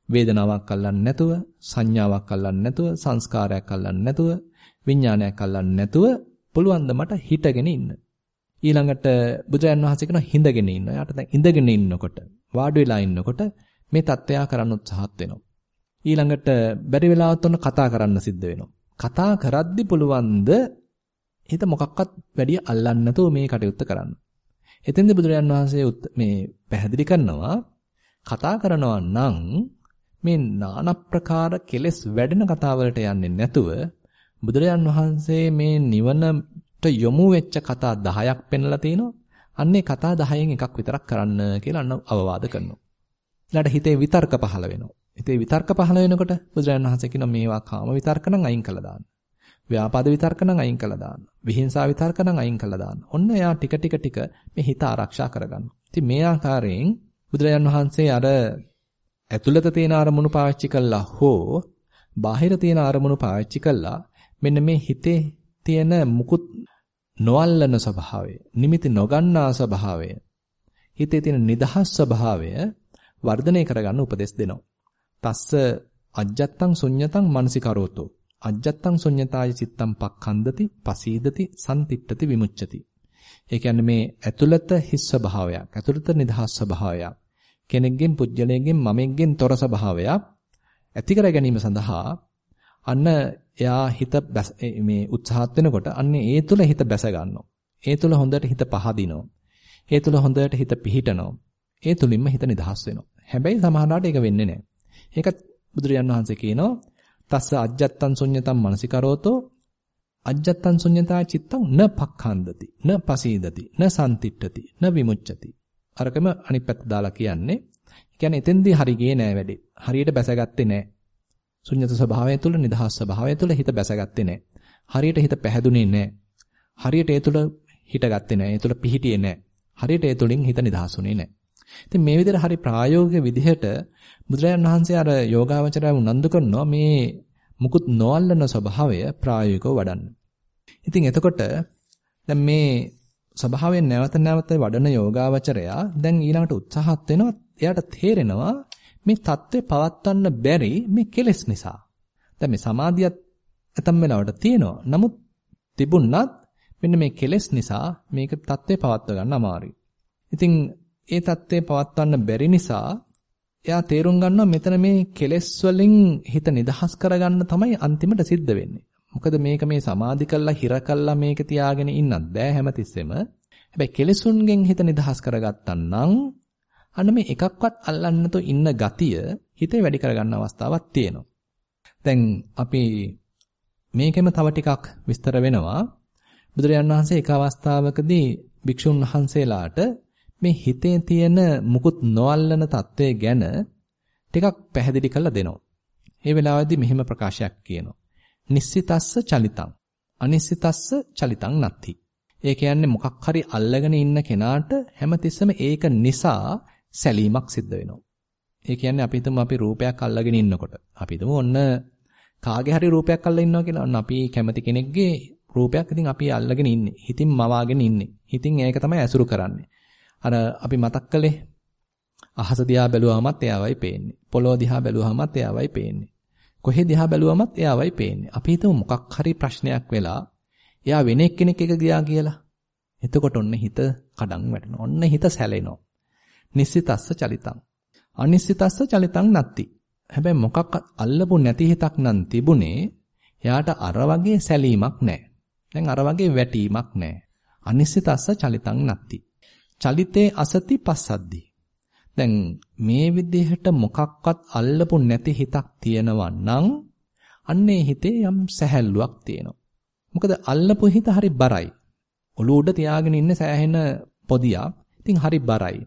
වේදනාවක් අල්ලන්නේ නැතුව, සංඥාවක් අල්ලන්නේ නැතුව, සංස්කාරයක් අල්ලන්නේ නැතුව, විඥානයක් අල්ලන්නේ නැතුව පුළුවන් මට හිටගෙන ඉන්න. ඊළඟට බුදුරජාන් වහන්සේ කියන හිඳගෙන ඉන්න. යාට දැන් ඉඳගෙන ඉන්නකොට, වාඩි වෙලා ඉන්නකොට මේ தත්ත්වය කරන්න උත්සාහත් වෙනවා. ඊළඟට බැරි වෙලාවත් ඔන්න කතා කරන්න සිද්ධ වෙනවා. කතා කරද්දි පුළුවන්ද හිත මොකක්වත් වැඩි අල්ලන්න නැතුව මේ කටයුත්ත කරන්න. එතෙන්ද බුදුරජාන් වහන්සේ මේ පැහැදිලි කරනවා කතා කරනවා නම් මේ নানা ප්‍රකාර කෙලෙස් වැඩෙන කතාවලට යන්නේ නැතුව බුදුරජාන් වහන්සේ මේ නිවනට යොමු වෙච්ච කතා 10ක් පෙන්ලා තිනවා. අන්නේ කතා 10න් එකක් විතරක් කරන්න කියලා අන්න අවවාද කරනවා. ඊළඟට හිතේ විතර්ක පහළ වෙනවා. හිතේ විතර්ක පහළ වෙනකොට බුදුරජාන් වහන්සේ කියනවා මේවා කාම විතර්ක නම් අයින් කළා දාන්න. ව්‍යාපාද විතර්ක නම් අයින් කළා දාන්න. විහිංසා විතර්ක නම් අයින් කළා දාන්න. ඔන්න එයා ටික ටික ටික මේ හිත ආරක්ෂා කරගන්නවා. ඉතින් මේ ආකාරයෙන් බුදුරජාන් වහන්සේ අර ඇතුළත තියෙන අරමුණු පාවිච්චි කළා හෝ බාහිර තියෙන අරමුණු පාවිච්චි කළා මෙන්න මේ හිතේ තියෙන මුකුත් නොඅල්ලන ස්වභාවය, නිමිති නොගන්නා ස්වභාවය, හිතේ තියෙන නිදහස් ස්වභාවය වර්ධනය කරගන්න උපදෙස් දෙනවා. තස්ස අජ්ජත්තං ශුඤ්ඤතං මනසිකරෝතෝ අජ්ජත්තං ශුඤ්ඤතාය චිත්තං පක්ඛන්දති පසීදති සම්තිට්ඨති විමුච්ඡති. ඒ කියන්නේ මේ ඇතුළත හිස් ස්වභාවයක්, ඇතුළත නිදහස් ස්වභාවයක්. කෙනෙක්ගෙන් පුජ්‍යලයෙන් මමෙක්ගෙන් තොර ස්වභාවයක් ඇති කර ගැනීම සඳහා අන්න එයා හිත මේ උත්සාහත් වෙනකොට අන්න ඒ තුල හිත බැස ගන්නවා. ඒ තුල හොඳට හිත පහදිනවා. ඒ තුල හොඳට හිත පිහිටනවා. ඒ තුලින්ම හිත නිදහස් වෙනවා. හැබැයි සමහරවිට ඒක වෙන්නේ නැහැ. ඒක බුදුරජාන් වහන්සේ කියනවා තස්ස අජ්ජත්තං ශුඤ්ඤතං මනසිකරෝතෝ අජ්ජත්තං ශුඤ්ඤතා චිත්තං න පක්ඛන්දති න පසීදති න සම්තිට්ඨති න විමුච්ඡති. අරකම අනිත් පැත්ත දාලා කියන්නේ කියන්නේ එතෙන්දී හරි ගියේ නෑ වැඩේ. හරියට බැසගත්තේ නෑ. ශුඤ්ඤත ස්වභාවය තුළ නිදහස් ස්වභාවය තුළ හිත බැසගත්තේ නෑ. හරියට හිත පැහැදුනේ නෑ. හරියට ඒ තුළ හිටගත්තේ නෑ. ඒ තුළ පිහිටියේ නෑ. හරියට ඒ තුළින් හිත නිදහසුනේ නෑ. ඉතින් මේ විදිහට හරි ප්‍රායෝගික විදිහට බුදුරජාණන් වහන්සේ අර යෝගාවචරය උනන්දු කරනවා මේ මුකුත් නොඅල්ලන ස්වභාවය ප්‍රායෝගිකව වඩන්න. ඉතින් එතකොට දැන් මේ ස්වභාවයෙන් නැවත නැවත වඩන යෝගාවචරයා දැන් ඊළඟට උත්සාහත් වෙනවා එයාට තේරෙනවා මේ தත්ත්වේ පවත්වන්න බැරි මේ කෙලෙස් නිසා. දැන් මේ සමාධියත් ඇතම් වෙලාවට තියෙනවා. නමුත් තිබුණත් මෙන්න මේ කෙලෙස් නිසා මේක தත්ත්වේ පවත්ව ගන්න අමාරුයි. ඉතින් ඒ தත්ත්වේ පවත්වන්න බැරි නිසා එයා තේරුම් ගන්නවා මෙතන මේ කෙලෙස් වලින් හිත නිදහස් කරගන්න තමයි අන්තිමට සිද්ධ වෙන්නේ. මොකද මේක මේ සමාධි කළා හිර කළා මේක තියාගෙන ඉන්නත් බෑ හැමතිස්සෙම. හැබැයි කෙලෙසුන්ගෙන් හිත නිදහස් කරගත්තා නම් අන්න මේ එකක්වත් අල්ලන්නතෝ ඉන්න ගතිය හිතේ වැඩි කරගන්න අවස්ථාවක් තියෙනවා. දැන් අපි මේකෙම තව ටිකක් විස්තර වෙනවා. බුදුරජාණන් වහන්සේ එක අවස්ථාවකදී භික්ෂුන් වහන්සේලාට මේ හිතේ තියෙන මුකුත් නොඅල්ලන తත්වය ගැන ටිකක් පැහැදිලි කරලා දෙනවා. මේ වෙලාවේදී මෙහෙම ප්‍රකාශයක් කියනවා. නිස්සිතස්ස චලිතං අනිස්සිතස්ස චලිතං නත්ති. ඒ කියන්නේ මොකක් හරි අල්ලගෙන ඉන්න කෙනාට හැමතිස්සෙම ඒක නිසා සැලීමක් සිද්ධ වෙනවා. ඒ කියන්නේ අපි හිතමු අපි රූපයක් අල්ලගෙන ඉන්නකොට අපි හිතමු ඔන්න කාගේ හරි රූපයක් අල්ලලා ඉන්නවා කියලා. ඔන්න අපි කැමති කෙනෙක්ගේ රූපයක් ඉතින් අපි අල්ලගෙන ඉන්නේ. හිතින් මවාගෙන ඉන්නේ. හිතින් ඒක තමයි ඇසුරු කරන්නේ. අර අපි මතක් කළේ අහස දිහා බැලුවාමත් එයාවයි පේන්නේ. පොළොව දිහා බැලුවාමත් එයාවයි පේන්නේ. කොහෙ දිහා බැලුවාමත් එයාවයි පේන්නේ. අපි හිතමු මොකක් හරි ප්‍රශ්නයක් වෙලා එයා වෙන එක්කෙනෙක් එක ගියා කියලා. එතකොට ඔන්න හිත කඩන් වැටෙනවා. ඔන්න හිත සැලෙනවා. නිස්සිතස්ස චලිතං. අනිස්සිතස්ස චලිතං නැත්ති. හැබැයි මොකක් අල්ලපු නැති හිතක් නම් තිබුණේ එයාට අර වගේ සැලීමක් නැහැ. දැන් අර වගේ වැටීමක් නැහැ. අනිස්සිතස්ස චලිතං නැත්ති. චලිතේ අසති පස්සද්දි. දැන් මේ විදිහට මොකක්වත් අල්ලපු නැති හිතක් තියෙනවා නම් අන්නේ හිතේ යම් සැහැල්ලුවක් තියෙනවා. මොකද අල්ලපු හිත හරි බරයි. ඔළුව උඩ තියාගෙන ඉන්න සෑහෙන පොදියක්. ඉතින් හරි බරයි.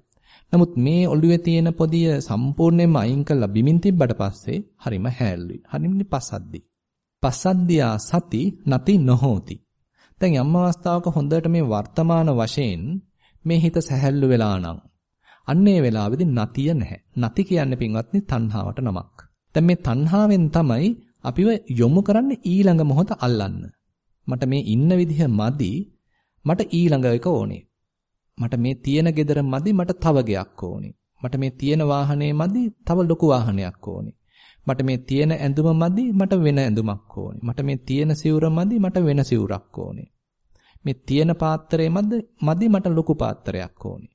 නමුත් මේ ඔළුවේ තියෙන පොදිය සම්පූර්ණයෙන්ම අයින් කරලා බිමින් තිබ්බට පස්සේ හරිම හැල්ලුයි. හරිම පස්සද්දි. පස්සද්දියා සති නති නොහෝති. දැන් යම් අවස්ථාවක හොඳට මේ වර්තමාන වශයෙන් මේ හිත සැහැල්ලු වෙලා නම් අන්නේ වෙලාවේදී නතිය නැහැ. නති කියන්නේ පින්වත්නි තණ්හාවට නමක්. දැන් මේ තණ්හාවෙන් තමයි අපිව යොමු කරන්නේ ඊළඟ මොහොත අල්ලන්න. මට මේ ඉන්න විදිහ මදි මට ඊළඟ එක ඕනේ. මට මේ තියෙන gedara මදි මට තව ගයක් ඕනේ. මට මේ තියෙන වාහනේ මදි තව ලොකු වාහනයක් ඕනේ. මට මේ තියෙන ඇඳුම මදි මට වෙන ඇඳුමක් ඕනේ. මට මේ තියෙන සිවුර මදි මට වෙන සිවුරක් ඕනේ. මේ තියෙන පාත්‍රය මදි මදි මට ලොකු පාත්‍රයක් ඕනේ.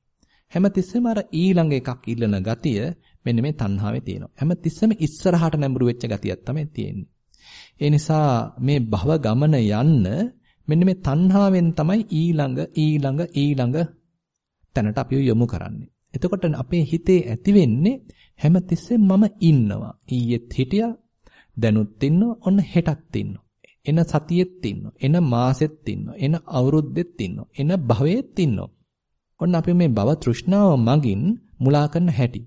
හැමතිස්සෙම අර ඊළඟ එකක් ඉල්ලන ගතිය මෙන්න මේ තණ්හාවේ තියෙනවා. හැමතිස්සෙම ඉස්සරහට නැඹුරු වෙච්ච ගතියක් තමයි තියෙන්නේ. ඒ නිසා මේ භව ගමන යන්න මෙන්න මේ තණ්හාවෙන් තමයි ඊළඟ ඊළඟ ඊළඟ තැනට අපිව යොමු කරන්නේ. එතකොට අපේ හිතේ ඇති වෙන්නේ හැමතිස්සෙම මම ඉන්නවා. ඊයේත් හිටියා, දැනුත් ඉන්නවා, ඔන්න හෙටත් ඉන්නවා. එන සතියෙත් ඉන්නවා. එන මාසෙත් ඉන්නවා. එන අවුරුද්දෙත් ඉන්නවා. එන භවයෙත් ඉන්නවා. ඔන්න අපි මේ භව තෘෂ්ණාව මගින් මුලා කරන හැටි.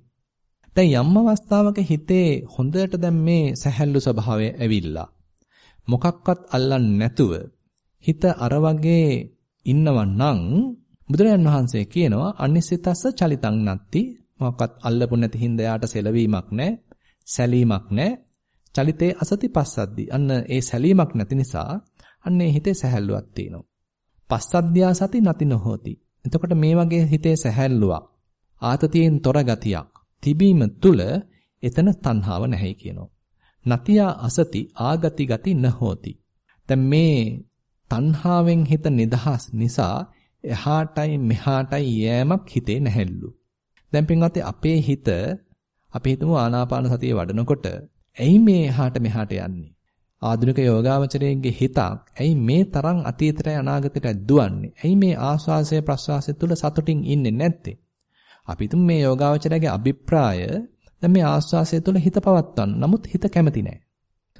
දැන් යම් අවස්ථාවක හිතේ හොඳට දැන් මේ සැහැල්ලු ස්වභාවය ඇවිල්ලා මොකක්වත් අල්ලන්නේ නැතුව හිත අර වගේ ඉන්නවනම් බුදුරජාන් වහන්සේ කියනවා අනිසිතස්ස චලිතං නත්ති මොකක්වත් අල්ලපු නැති හින්දා යාට සෙලවීමක් නැහැ සැලීමක් නැහැ චලිතේ අසති පස්සද්දි අන්න ඒ සැලීමක් නැති නිසා අන්න ඒ හිතේ සැහැල්ලුවක් තියෙනවා. පස්සද්ධියා සති නති නොහෝති එතකොට මේ වගේ හිතේ සැහැල්ලුවක් ආතතියෙන් තොර ගතියක් තිබීම තුල එතන තණ්හාව නැහැ කියනවා. නතියා අසති ආගති ගති නහෝති. දැන් මේ තණ්හාවෙන් හිත නිදහස් නිසා එහාටයි මෙහාටයි යෑමක් හිතේ නැහැලු. දැන් පින්වත්නි අපේ හිත අපි හිතමු ආනාපාන සතිය වඩනකොට ඇයි මේ එහාට මෙහාට යන්නේ? ආධුනික යෝගාවචරයේ හිතක් ඇයි මේ තරම් අතීතයට අනාගතයට දුවන්නේ? ඇයි මේ ආස්වාසය ප්‍රස්වාසය තුල සතුටින් ඉන්නේ නැත්තේ? අපි හිතමු මේ යෝගාවචරයේ අභිප්‍රාය දැන් මේ ආස්වාසය තුල හිත පවත්වන්න. නමුත් හිත කැමති නැහැ.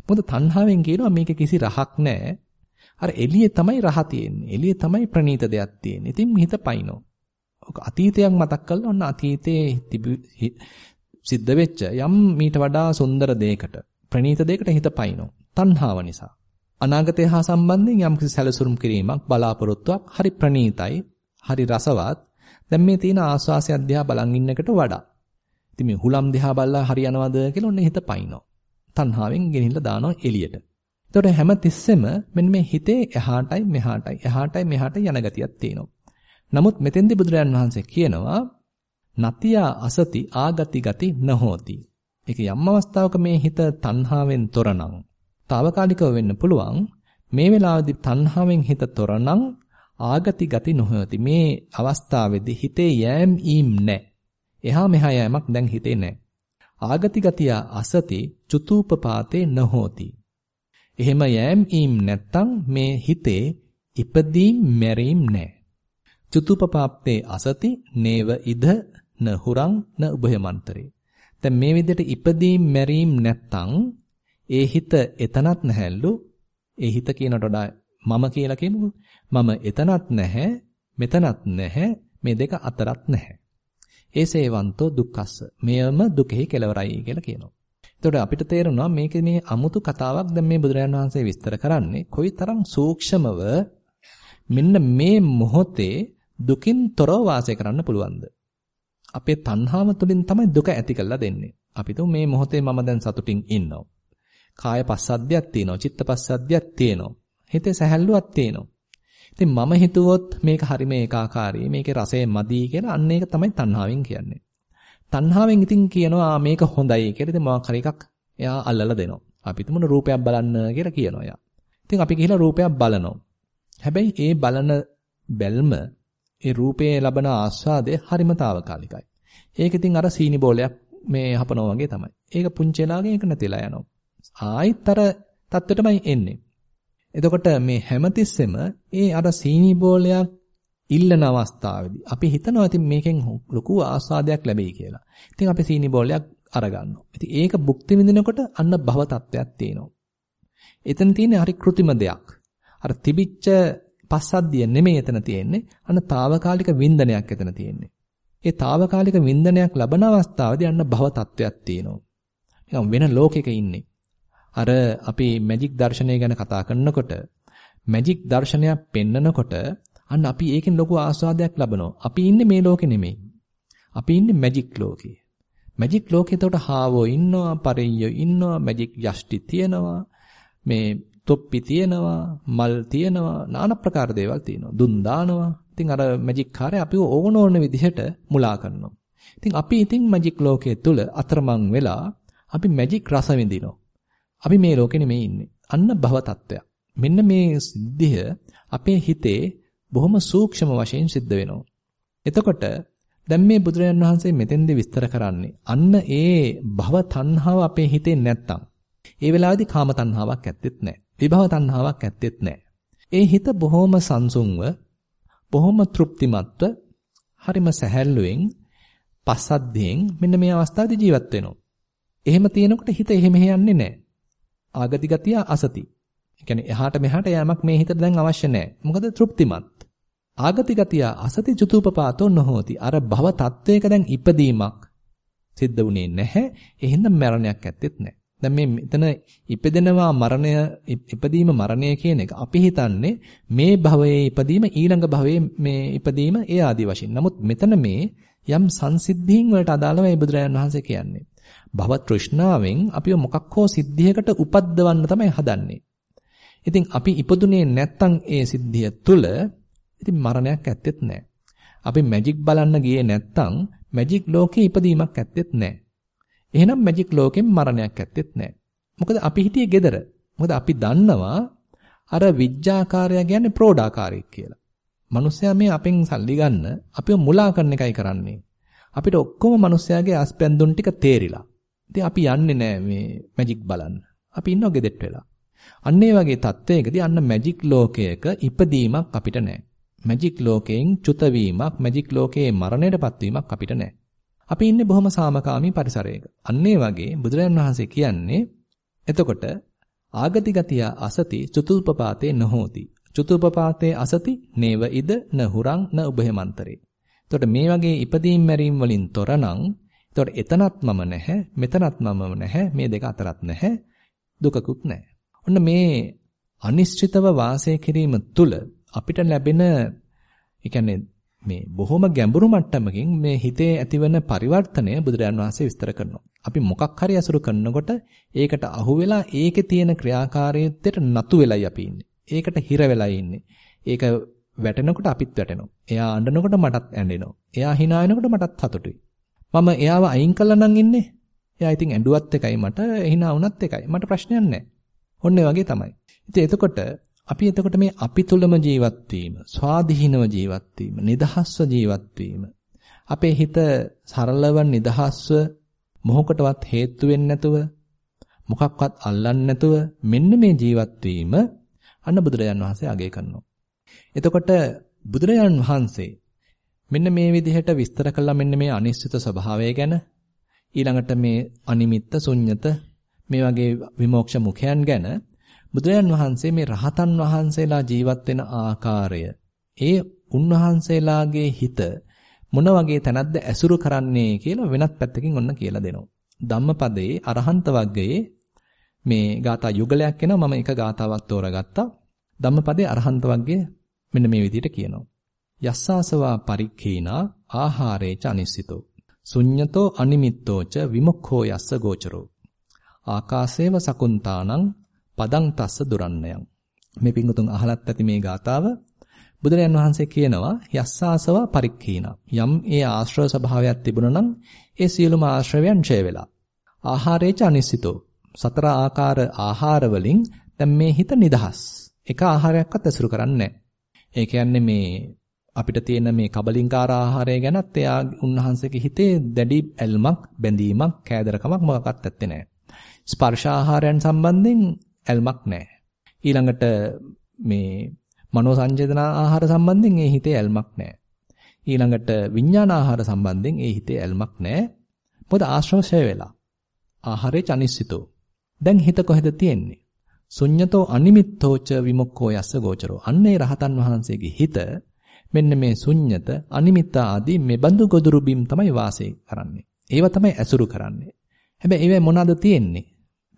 මොකද තණ්හාවෙන් කියනවා මේක කිසි රහක් නැහැ. අර එළියේ තමයි රහ තියෙන්නේ. එළියේ තමයි ප්‍රණීත දෙයක් තියෙන්නේ. ඉතින් හිත පයින්නෝ. ඔක අතීතයක් මතක් කරලා ඔන්න අතීතයේ සිද්ධ වෙච්ච යම් මීට වඩා සුන්දර දෙයකට ප්‍රණීත දෙයකට හිත පයින්නෝ. තණ්හාව නිසා. අනාගතය හා සම්බන්ධයෙන් යම් කිසි සැලසුම් කිරීමක් බලාපොරොත්තුවක් හරි ප්‍රණීතයි, හරි රසවත්. දැන් මේ තියෙන ආස්වාසය අධ්‍යා බලන් ඉන්නකට වඩා. ඉතින් මේ හුලම් දිහා බලලා හරියනවද කියලා ඔන්න හිත පයින්නෝ. තණ්හාවෙන් ගෙනිහිල්ලා දානවා එළියට. එතකොට හැම තිස්සෙම මෙන්න මේ හිතේ එහාටයි මෙහාටයි එහාටයි මෙහාටයි යන ගතියක් තියෙනවා. නමුත් මෙතෙන්දී බුදුරජාන් වහන්සේ කියනවා නතියා අසති ආගති ගති නහෝති. ඒක යම් අවස්ථාවක මේ හිත තණ්හාවෙන් තොරනම් తాවකාලිකව වෙන්න පුළුවන්. මේ වෙලාවේදී තණ්හාවෙන් හිත තොරනම් ආගති ගති නොහොති. මේ අවස්ථාවේදී හිතේ යෑම් ඊම් නැහැ. එහා මෙහා යෑමක් දැන් හිතේ නැහැ. ආගති ගතිය අසති චුතූපපාතේ නහෝති. එහෙම යෑම් ඊම් නැත්තම් මේ හිතේ ඉපදීම් මැරීම් නැහැ. චුතුපපාප්තේ අසති නේව ඉද නහුරං න උභයමන්තරේ. දැන් මේ විදිහට ඉපදීම් මැරීම් නැත්තම් ඒ හිත එතනත් නැහැලු. ඒ හිත කියනට වඩා මම කියලා කියමුකෝ. මම එතනත් නැහැ, මෙතනත් නැහැ, මේ දෙක අතරත් නැහැ. ඒසේවන්තෝ දුක්ඛස්ස. මෙයම දුකෙහි කෙලවරයි කියලා කියනවා. එතකොට අපිට තේරෙනවා මේක මේ අමුතු කතාවක් දැන් මේ බුදුරජාණන් වහන්සේ විස්තර කරන්නේ කොයිතරම් සූක්ෂමව මෙන්න මේ මොහොතේ දුකින් තොරව වාසය කරන්න පුළුවන්ද අපේ තණ්හාව තුළින් තමයි දුක ඇති කරලා දෙන්නේ අපි මේ මොහොතේ මම දැන් සතුටින් ඉන්නවා කාය පස්සද්ධියක් තියෙනවා චිත්ත පස්සද්ධියක් තියෙනවා හිතේ සැහැල්ලුවක් තියෙනවා ඉතින් මම හිතුවොත් මේක හරිම ඒකාකාරී මේකේ රසය මදි කියලා අන්න ඒක තමයි තණ්හාවෙන් කියන්නේ. තණ්හාවෙන් ඉතින් කියනවා මේක හොඳයි කියලා ඉතින් මොකක් හරි එකක් එයා අල්ලලා දෙනවා. අපි තුමුන රූපයක් බලන්න කියලා කියනවා එයා. ඉතින් අපි ගිහිලා රූපයක් බලනවා. හැබැයි ඒ බලන බැල්ම ඒ රූපයේ ලබන ආස්වාදය හරිම తాවකාලිකයි. ඒක ඉතින් අර සීනි බෝලයක් මේ හපනවා වගේ තමයි. ඒක පුංචි වෙලාවකින් ඒක නැතිලා යනවා. ආයිත් අර තත්ත්වයටමයි එන්නේ. එතකොට මේ හැමතිස්සෙම ඒ අර සීනි බෝලයක් ඉල්ලන අවස්ථාවේදී අපි හිතනවා ඉතින් මේකෙන් ලොකු ආස්වාදයක් ලැබෙයි කියලා. ඉතින් අපි සීනි බෝලයක් අරගන්නවා. ඉතින් ඒක භුක්ති විඳිනකොට අන්න භව තත්ත්වයක් තියෙනවා. එතන තියෙන්නේ හරි કૃතිම දෙයක්. අර තිබිච්ච පස්සද්ධිය නෙමෙයි එතන තියෙන්නේ. අන්න తాවකාලික වින්දනයක් එතන තියෙන්නේ. ඒ తాවකාලික වින්දනයක් ලබන අවස්ථාවේදී අන්න භව තත්වයක් තියෙනවා. නිකන් වෙන ලෝකයක ඉන්නේ. අර අපි මැජික් දර්ශනය ගැන කතා කරනකොට මැජික් දර්ශනයක් පෙන්නකොට අන්න අපි ඒකෙන් ලොකු ආස්වාදයක් ලබනවා. අපි ඉන්නේ මේ ලෝකෙ නෙමෙයි. අපි ඉන්නේ මැජික් ලෝකේ. මැජික් ලෝකේ එතකොට හාවෝ ඉන්නවා, පරිය්‍යෝ ඉන්නවා, මැජික් යෂ්ටි තියෙනවා. මේ තොප්පි තියෙනවා, මල් තියෙනවා, নানা ප්‍රකාර දේවල් තියෙනවා. දුන් දානවා. ඉතින් අර මැජික් කාර්ය අපිව ඕන ඕන විදිහට මුලා කරනවා. ඉතින් අපි ඉතින් මැජික් ලෝකයේ තුල අතරමං වෙලා අපි මැජික් රස විඳිනවා. අපි මේ ලෝකෙ නෙමෙයි ඉන්නේ. අන්න භව තත්ත්වයක්. මෙන්න මේ සිද්ධිය අපේ හිතේ බොහොම සූක්ෂම වශයෙන් සිද්ධ වෙනවා. එතකොට දැන් මේ බුදුරජාන් වහන්සේ මෙතෙන්දී විස්තර කරන්නේ අන්න ඒ භව තණ්හාව අපේ හිතේ නැත්තම් ඒ වෙලාවේදී කාම තණ්හාවක් ඇත්තෙත් නැහැ. විභව තණ්හාවක් ඇත්තෙත් නැහැ. ඒ හිත බොහොම සංසුන්ව බොහොම තෘප්තිමත්ව හරිම සැහැල්ලුවෙන් පස්සද්ධියෙන් මෙන්න මේ අවස්ථාවේදී ජීවත් වෙනවා. එහෙම තියෙනකොට හිත එහෙම යන්නේ නැහැ. ආගති ගතිය අසති. ඒ කියන්නේ එහාට මෙහාට යෑමක් මේ හිතට දැන් අවශ්‍ය නැහැ. මොකද තෘප්තිමත්. ආගති ගතිය අසති චුතුපපාතෝ නොහෝති. අර භව තත්වයක දැන් ඉපදීමක් සිද්ධ වුණේ නැහැ. එහෙනම් මරණයක් ඇත්තෙත් නැහැ. දැන් මේ මෙතන ඉපදෙනවා මරණය ඉපදීම මරණය කියන එක අපි හිතන්නේ මේ භවයේ ඉපදීම ඊළඟ භවයේ මේ ඉපදීම ඒ ආදි වශයෙන්. නමුත් මෙතන මේ යම් සංසිද්ධීන් වලට අදාළව මේ බුදුරජාණන් වහන්සේ කියන්නේ. භව තෘෂ්ණාවෙන් අපිව මොකක් හෝ සිද්ධියකට උපද්දවන්න තමයි හදන්නේ. ඉතින් අපි ඉපදුනේ නැත්තම් ඒ සිද්ධිය තුල ඉතින් මරණයක් ඇත්තෙත් නැහැ. අපි මැජික් බලන්න ගියේ නැත්තම් මැජික් ලෝකේ ඉපදීමක් ඇත්තෙත් නැහැ. එහෙනම් මැජික් ලෝකෙන් මරණයක් ඇත්තෙත් නැහැ. මොකද අපි හිටියේ gedara. මොකද අපි දන්නවා අර විඥාකාරය කියන්නේ ප්‍රෝඩාකාරයෙක් කියලා. මිනිස්සයා මේ අපෙන් සල්ලි ගන්න අපිව මුලා කරන එකයි කරන්නේ. අපිට ඔක්කොම මිනිස්සයාගේ අස්පැන්දුන් ටික තේරිලා. ඉතින් අපි යන්නේ නැහැ මේ මැජික් බලන්න. අපි ඉන්නව ගෙදෙට්ට වෙලා. අන්න ඒ වගේ තත්වයකදී අන්න මැජික් ලෝකයක ඉපදීමක් අපිට නැහැ. මැජික් ලෝකයෙන් චුත වීමක්, මැජික් ලෝකයේ මරණයටපත් වීමක් අපිට නැහැ. අපි ඉන්නේ බොහොම සාමකාමී පරිසරයක. අන්න ඒ වගේ බුදුරජාන් වහන්සේ කියන්නේ එතකොට ආගති ගතිය අසති චතුල්පපාතේ නොහෝති. චතුල්පපාතේ අසති නේව ඉද න හුරං න උභයමන්තරේ. එතකොට මේ වගේ ඉපදීම් මැරීම් වලින් තොරනම් එතකොට එතනත් මම නැහැ මෙතනත් මම නැහැ මේ දෙක අතරත් නැහැ දුකකුත් නැහැ. ඔන්න මේ අනිශ්චිතව වාසය කිරීම තුළ අපිට ලැබෙන ඒ කියන්නේ මේ බොහොම ගැඹුරු මට්ටමකින් මේ හිතේ ඇතිවන පරිවර්තනය බුදුරජාන් වහන්සේ විස්තර කරනවා. අපි මොකක් හරි අසුරු කරනකොට ඒකට අහු වෙලා ඒකේ තියෙන ක්‍රියාකාරීත්වයට නතු වෙලයි අපි ඉන්නේ. ඒකට හිර වෙලා ඉන්නේ. ඒක වැටෙනකොට අපිත් වැටෙනවා. එයා අඬනකොට මටත් ඇඬෙනවා. එයා hina වෙනකොට මටත් සතුටුයි. මම එයාව අයින් කළා නම් ඉන්නේ. එයා ඉතින් ඇඬුවත් එකයි මට hina වුණත් එකයි. මට ප්‍රශ්නයක් නැහැ. ඔන්න වගේ තමයි. ඉතින් එතකොට අපි එතකොට මේ අපි තුලම ජීවත් වීම, ස්වාධීනව ජීවත් වීම, නිදහස්ව ජීවත් වීම. අපේ හිත සරලව නිදහස්ව මොහොකටවත් හේතු වෙන්නේ නැතුව මොකක්වත් අල්ලන්නේ නැතුව මෙන්න මේ ජීවත් වීම අන්න බුදුරජාන් වහන්සේ අගය කරනවා. එතකොට බුදුරජාන් වහන්සේ මෙන්න මේ විදිහට විස්තර කළා මෙන්න මේ අනිශ්චිත ස්වභාවය ගැන ඊළඟට මේ අනිමිත්ත ශුන්්‍යත මේ වගේ විමෝක්ෂ මුඛයන් ගැන බුදුරජාන් වහන්සේ මේ රහතන් වහන්සේලා ජීවත් වෙන ආකාරය ඒ උන්වහන්සේලාගේ හිත මොන වගේ තැනක්ද ඇසුරු කරන්නේ කියලා වෙනත් පැත්තකින් ඔන්න කියලා දෙනවා. ධම්මපදයේ අරහන්ත වර්ගයේ මේ ગાථා යුගලයක් එනවා මම එක ગાතාවක් තෝරගත්තා. ධම්මපදයේ අරහන්ත වර්ගයේ මෙන්න මේ විදිහට කියනවා. යස්සාසවා පරික්ඛීනා ආහාරේච අනිස්සිතෝ. ශුඤ්ඤතෝ අනිමිත්තෝච විමුක්ඛෝ යස්ස ගෝචරෝ. ආකාසේව සකුන්තානං පදං තස්ස දුරන්නයන්. මේ පිංගුතුන් අහලත් ඇති මේ ගාතාව බුදුරජාන් වහන්සේ කියනවා යස්සාසව පරික්ඛීන. යම් ඒ ආශ්‍රව ස්වභාවයක් තිබුණා නම් ඒ සියලුම ආශ්‍රවයන් ඡය වෙලා. ආහාරේච අනිසිතෝ. සතර ආකාර ආහාර වලින් දැන් මේ හිත නිදහස්. එක ආහාරයක්වත් ඇසුරු කරන්නේ ඒ කියන්නේ මේ අපිට තියෙන මේ කබලින්කාර ආහාරය ගැනත් එයා උන්වහන්සේගේ හිතේ දැඩි ඇල්මක්, බැඳීමක්, කෑදරකමක් මොකක්වත් ඇත්තේ නැහැ. ස්පර්ශ ආහාරයන් සම්බන්ධයෙන් ඇල්මක් නැහැ. ඊළඟට මේ මනෝ සංජේතන ආහාර සම්බන්ධයෙන් ඒ හිතේ ඇල්මක් නැහැ. ඊළඟට විඥාන ආහාර සම්බන්ධයෙන් ඒ හිතේ ඇල්මක් නැහැ. මොකද ආශ්‍රවශය වෙලා. ආහාරේ චනිස්සිතෝ. දැන් හිත කොහෙද තියෙන්නේ? ශුඤ්ඤතෝ අනිමිත්තෝච විමුක්ඛෝ යස්ස ගෝචරෝ. අන්නේ රහතන් වහන්සේගේ හිත මෙන්න මේ ශුඤ්ඤත අනිමිත්ත ආදී මේ බඳු ගොදුරු බිම් තමයි වාසය කරන්නේ. ඒව තමයි ඇසුරු කරන්නේ. හැබැයි ඒවේ මොනවද තියෙන්නේ?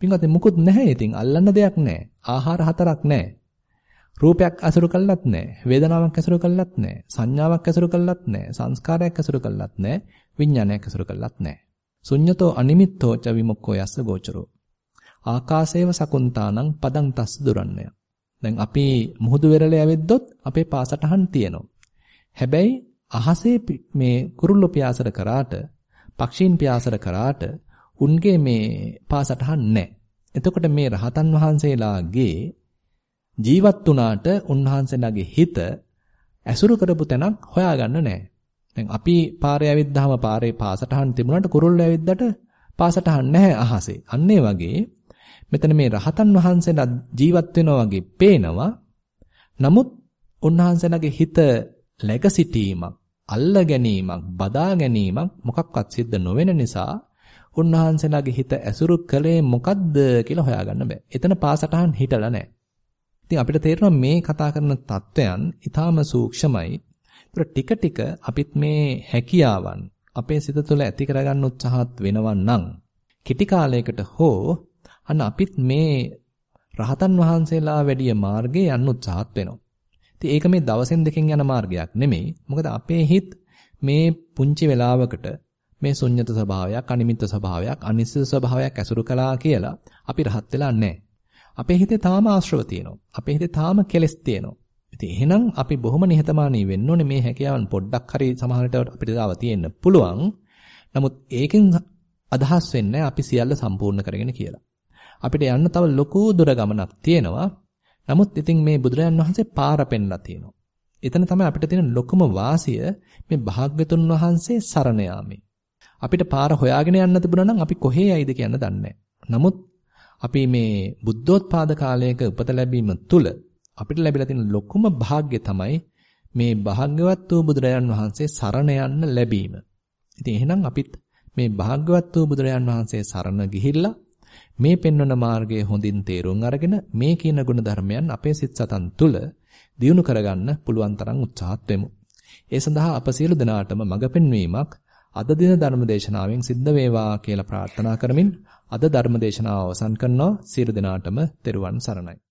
පින්වත් මුකුත් නැහැ ඉතින් අල්ලන්න දෙයක් නැහැ. ආහාර හතරක් නැහැ. රූපයක් අසුරු කළත් නැහැ. වේදනාවක් අසුරු කළත් නැහැ. සංඥාවක් අසුරු කළත් නැහැ. සංස්කාරයක් අසුරු කළත් නැහැ. විඥානයක් අසුරු කළත් නැහැ. ශුඤ්ඤතෝ අනිමිත්තෝ ච විමුක්ඛෝ යස්ස ගෝචරෝ. ආකාශේව සකුන්තානං පදං තස්ස දුරන්නය. දැන් අපි මුහුදු වෙරළේ ඇවිද්දොත් අපේ පාසටහන් තියෙනවා. හැබැයි අහසේ මේ කුරුල්ලෝ පියාසර කරාට, පක්ෂීන් පියාසර කරාට උන්ගේ මේ පාසටහන් නැහැ. එතකොට මේ රහතන් වහන්සේලාගේ ජීවත් වුණාට උන්වහන්සේලාගේ හිත ඇසුරු කරපු තැනක් හොයාගන්න නැහැ. දැන් අපි පාරේ ඇවිද්දාම පාරේ පාසටහන් තිබුණාට කුරුල්ලෝ ඇවිද්දට පාසටහන් නැහැ අහසේ. අන්න වගේ මෙතන මේ රහතන් වහන්සේලා ජීවත් වෙනවා වගේ පේනවා. නමුත් උන්වහන්සේලාගේ හිත läග සිටීමක්, අල්ල ගැනීමක්, බදා ගැනීමක් මොකක්වත් සිද්ධ නොවෙන නිසා උන්වහන්සේලාගේ හිත ඇසුරු කළේ මොකද්ද කියලා හොයාගන්න බෑ. එතන පාසටහන් හිටලා නැහැ. ඉතින් අපිට තේරෙනවා මේ කතා කරන தත්වයන් ඊටාම සූක්ෂමයි. ඒතර ටික ටික අපිත් මේ හැකියාවන් අපේ සිත තුළ ඇති කරගන්න උත්සාහත් වෙනවා නම් කිටි කාලයකට හෝ අන්න අපිත් මේ රහතන් වහන්සේලා වැඩිය මාර්ගේ යන්න උත්සාහත් වෙනවා. ඉතින් ඒක මේ දවසෙන් දෙකෙන් යන මාර්ගයක් නෙමෙයි. මොකද අපේ හිත මේ පුංචි වෙලාවකට මේ ශුන්්‍යත ස්වභාවයක්, අනිමිත්ත ස්වභාවයක්, අනිශ්චිත ස්වභාවයක් ඇසුරු කළා කියලා අපි රහත් වෙලා නැහැ. අපේ හිතේ තාම ආශ්‍රව තියෙනවා. අපේ හිතේ තාම කෙලෙස් තියෙනවා. ඉතින් එහෙනම් අපි බොහොම නිහතමානී වෙන්න ඕනේ මේ හැකියාවන් පොඩ්ඩක් හරි සමහරට අපිට දාව තියෙන්න පුළුවන්. නමුත් ඒකෙන් අදහස් වෙන්නේ අපි සියල්ල සම්පූර්ණ කරගෙන කියලා. අපිට යන්න තව ලොකු දුර ගමනක් තියෙනවා. නමුත් ඉතින් මේ බුදුරජාන් වහන්සේ පාර පෙන්ලා තියෙනවා. එතන තමයි අපිට තියෙන ලොකුම වාසිය මේ භාග්‍යතුන් වහන්සේ සරණ අපිට පාර හොයාගෙන යන්න තිබුණා නම් අපි කොහේ යයිද කියන්න දන්නේ නමුත් අපි මේ බුද්ධෝත්පාද කාලයක උපත ලැබීම තුල අපිට ලැබිලා තියෙන ලොකුම වාග්ය තමයි මේ භාග්‍යවත් වූ බුදුරජාන් වහන්සේ සරණ යන්න ලැබීම. ඉතින් එහෙනම් අපිත් මේ භාග්‍යවත් වූ බුදුරජාන් වහන්සේ සරණ ගිහිල්ලා මේ පෙන්වන මාර්ගය හොඳින් තේරුම් අරගෙන මේ කියන ගුණ ධර්මයන් අපේ සිත් සතන් තුළ දියුණු කරගන්න පුළුවන් තරම් උත්සාහත් වෙමු. ඒ සඳහා අප සියලු දෙනාටම මඟ පෙන්වීමක් අද දින ධර්ම දේශනාවෙන් සිද්ධ වේවා කියලා ප්‍රාර්ථනා කරමින් අද ධර්ම දේශනාව අවසන් කරනවා. සියලු දෙනාටම තෙරුවන් සරණයි.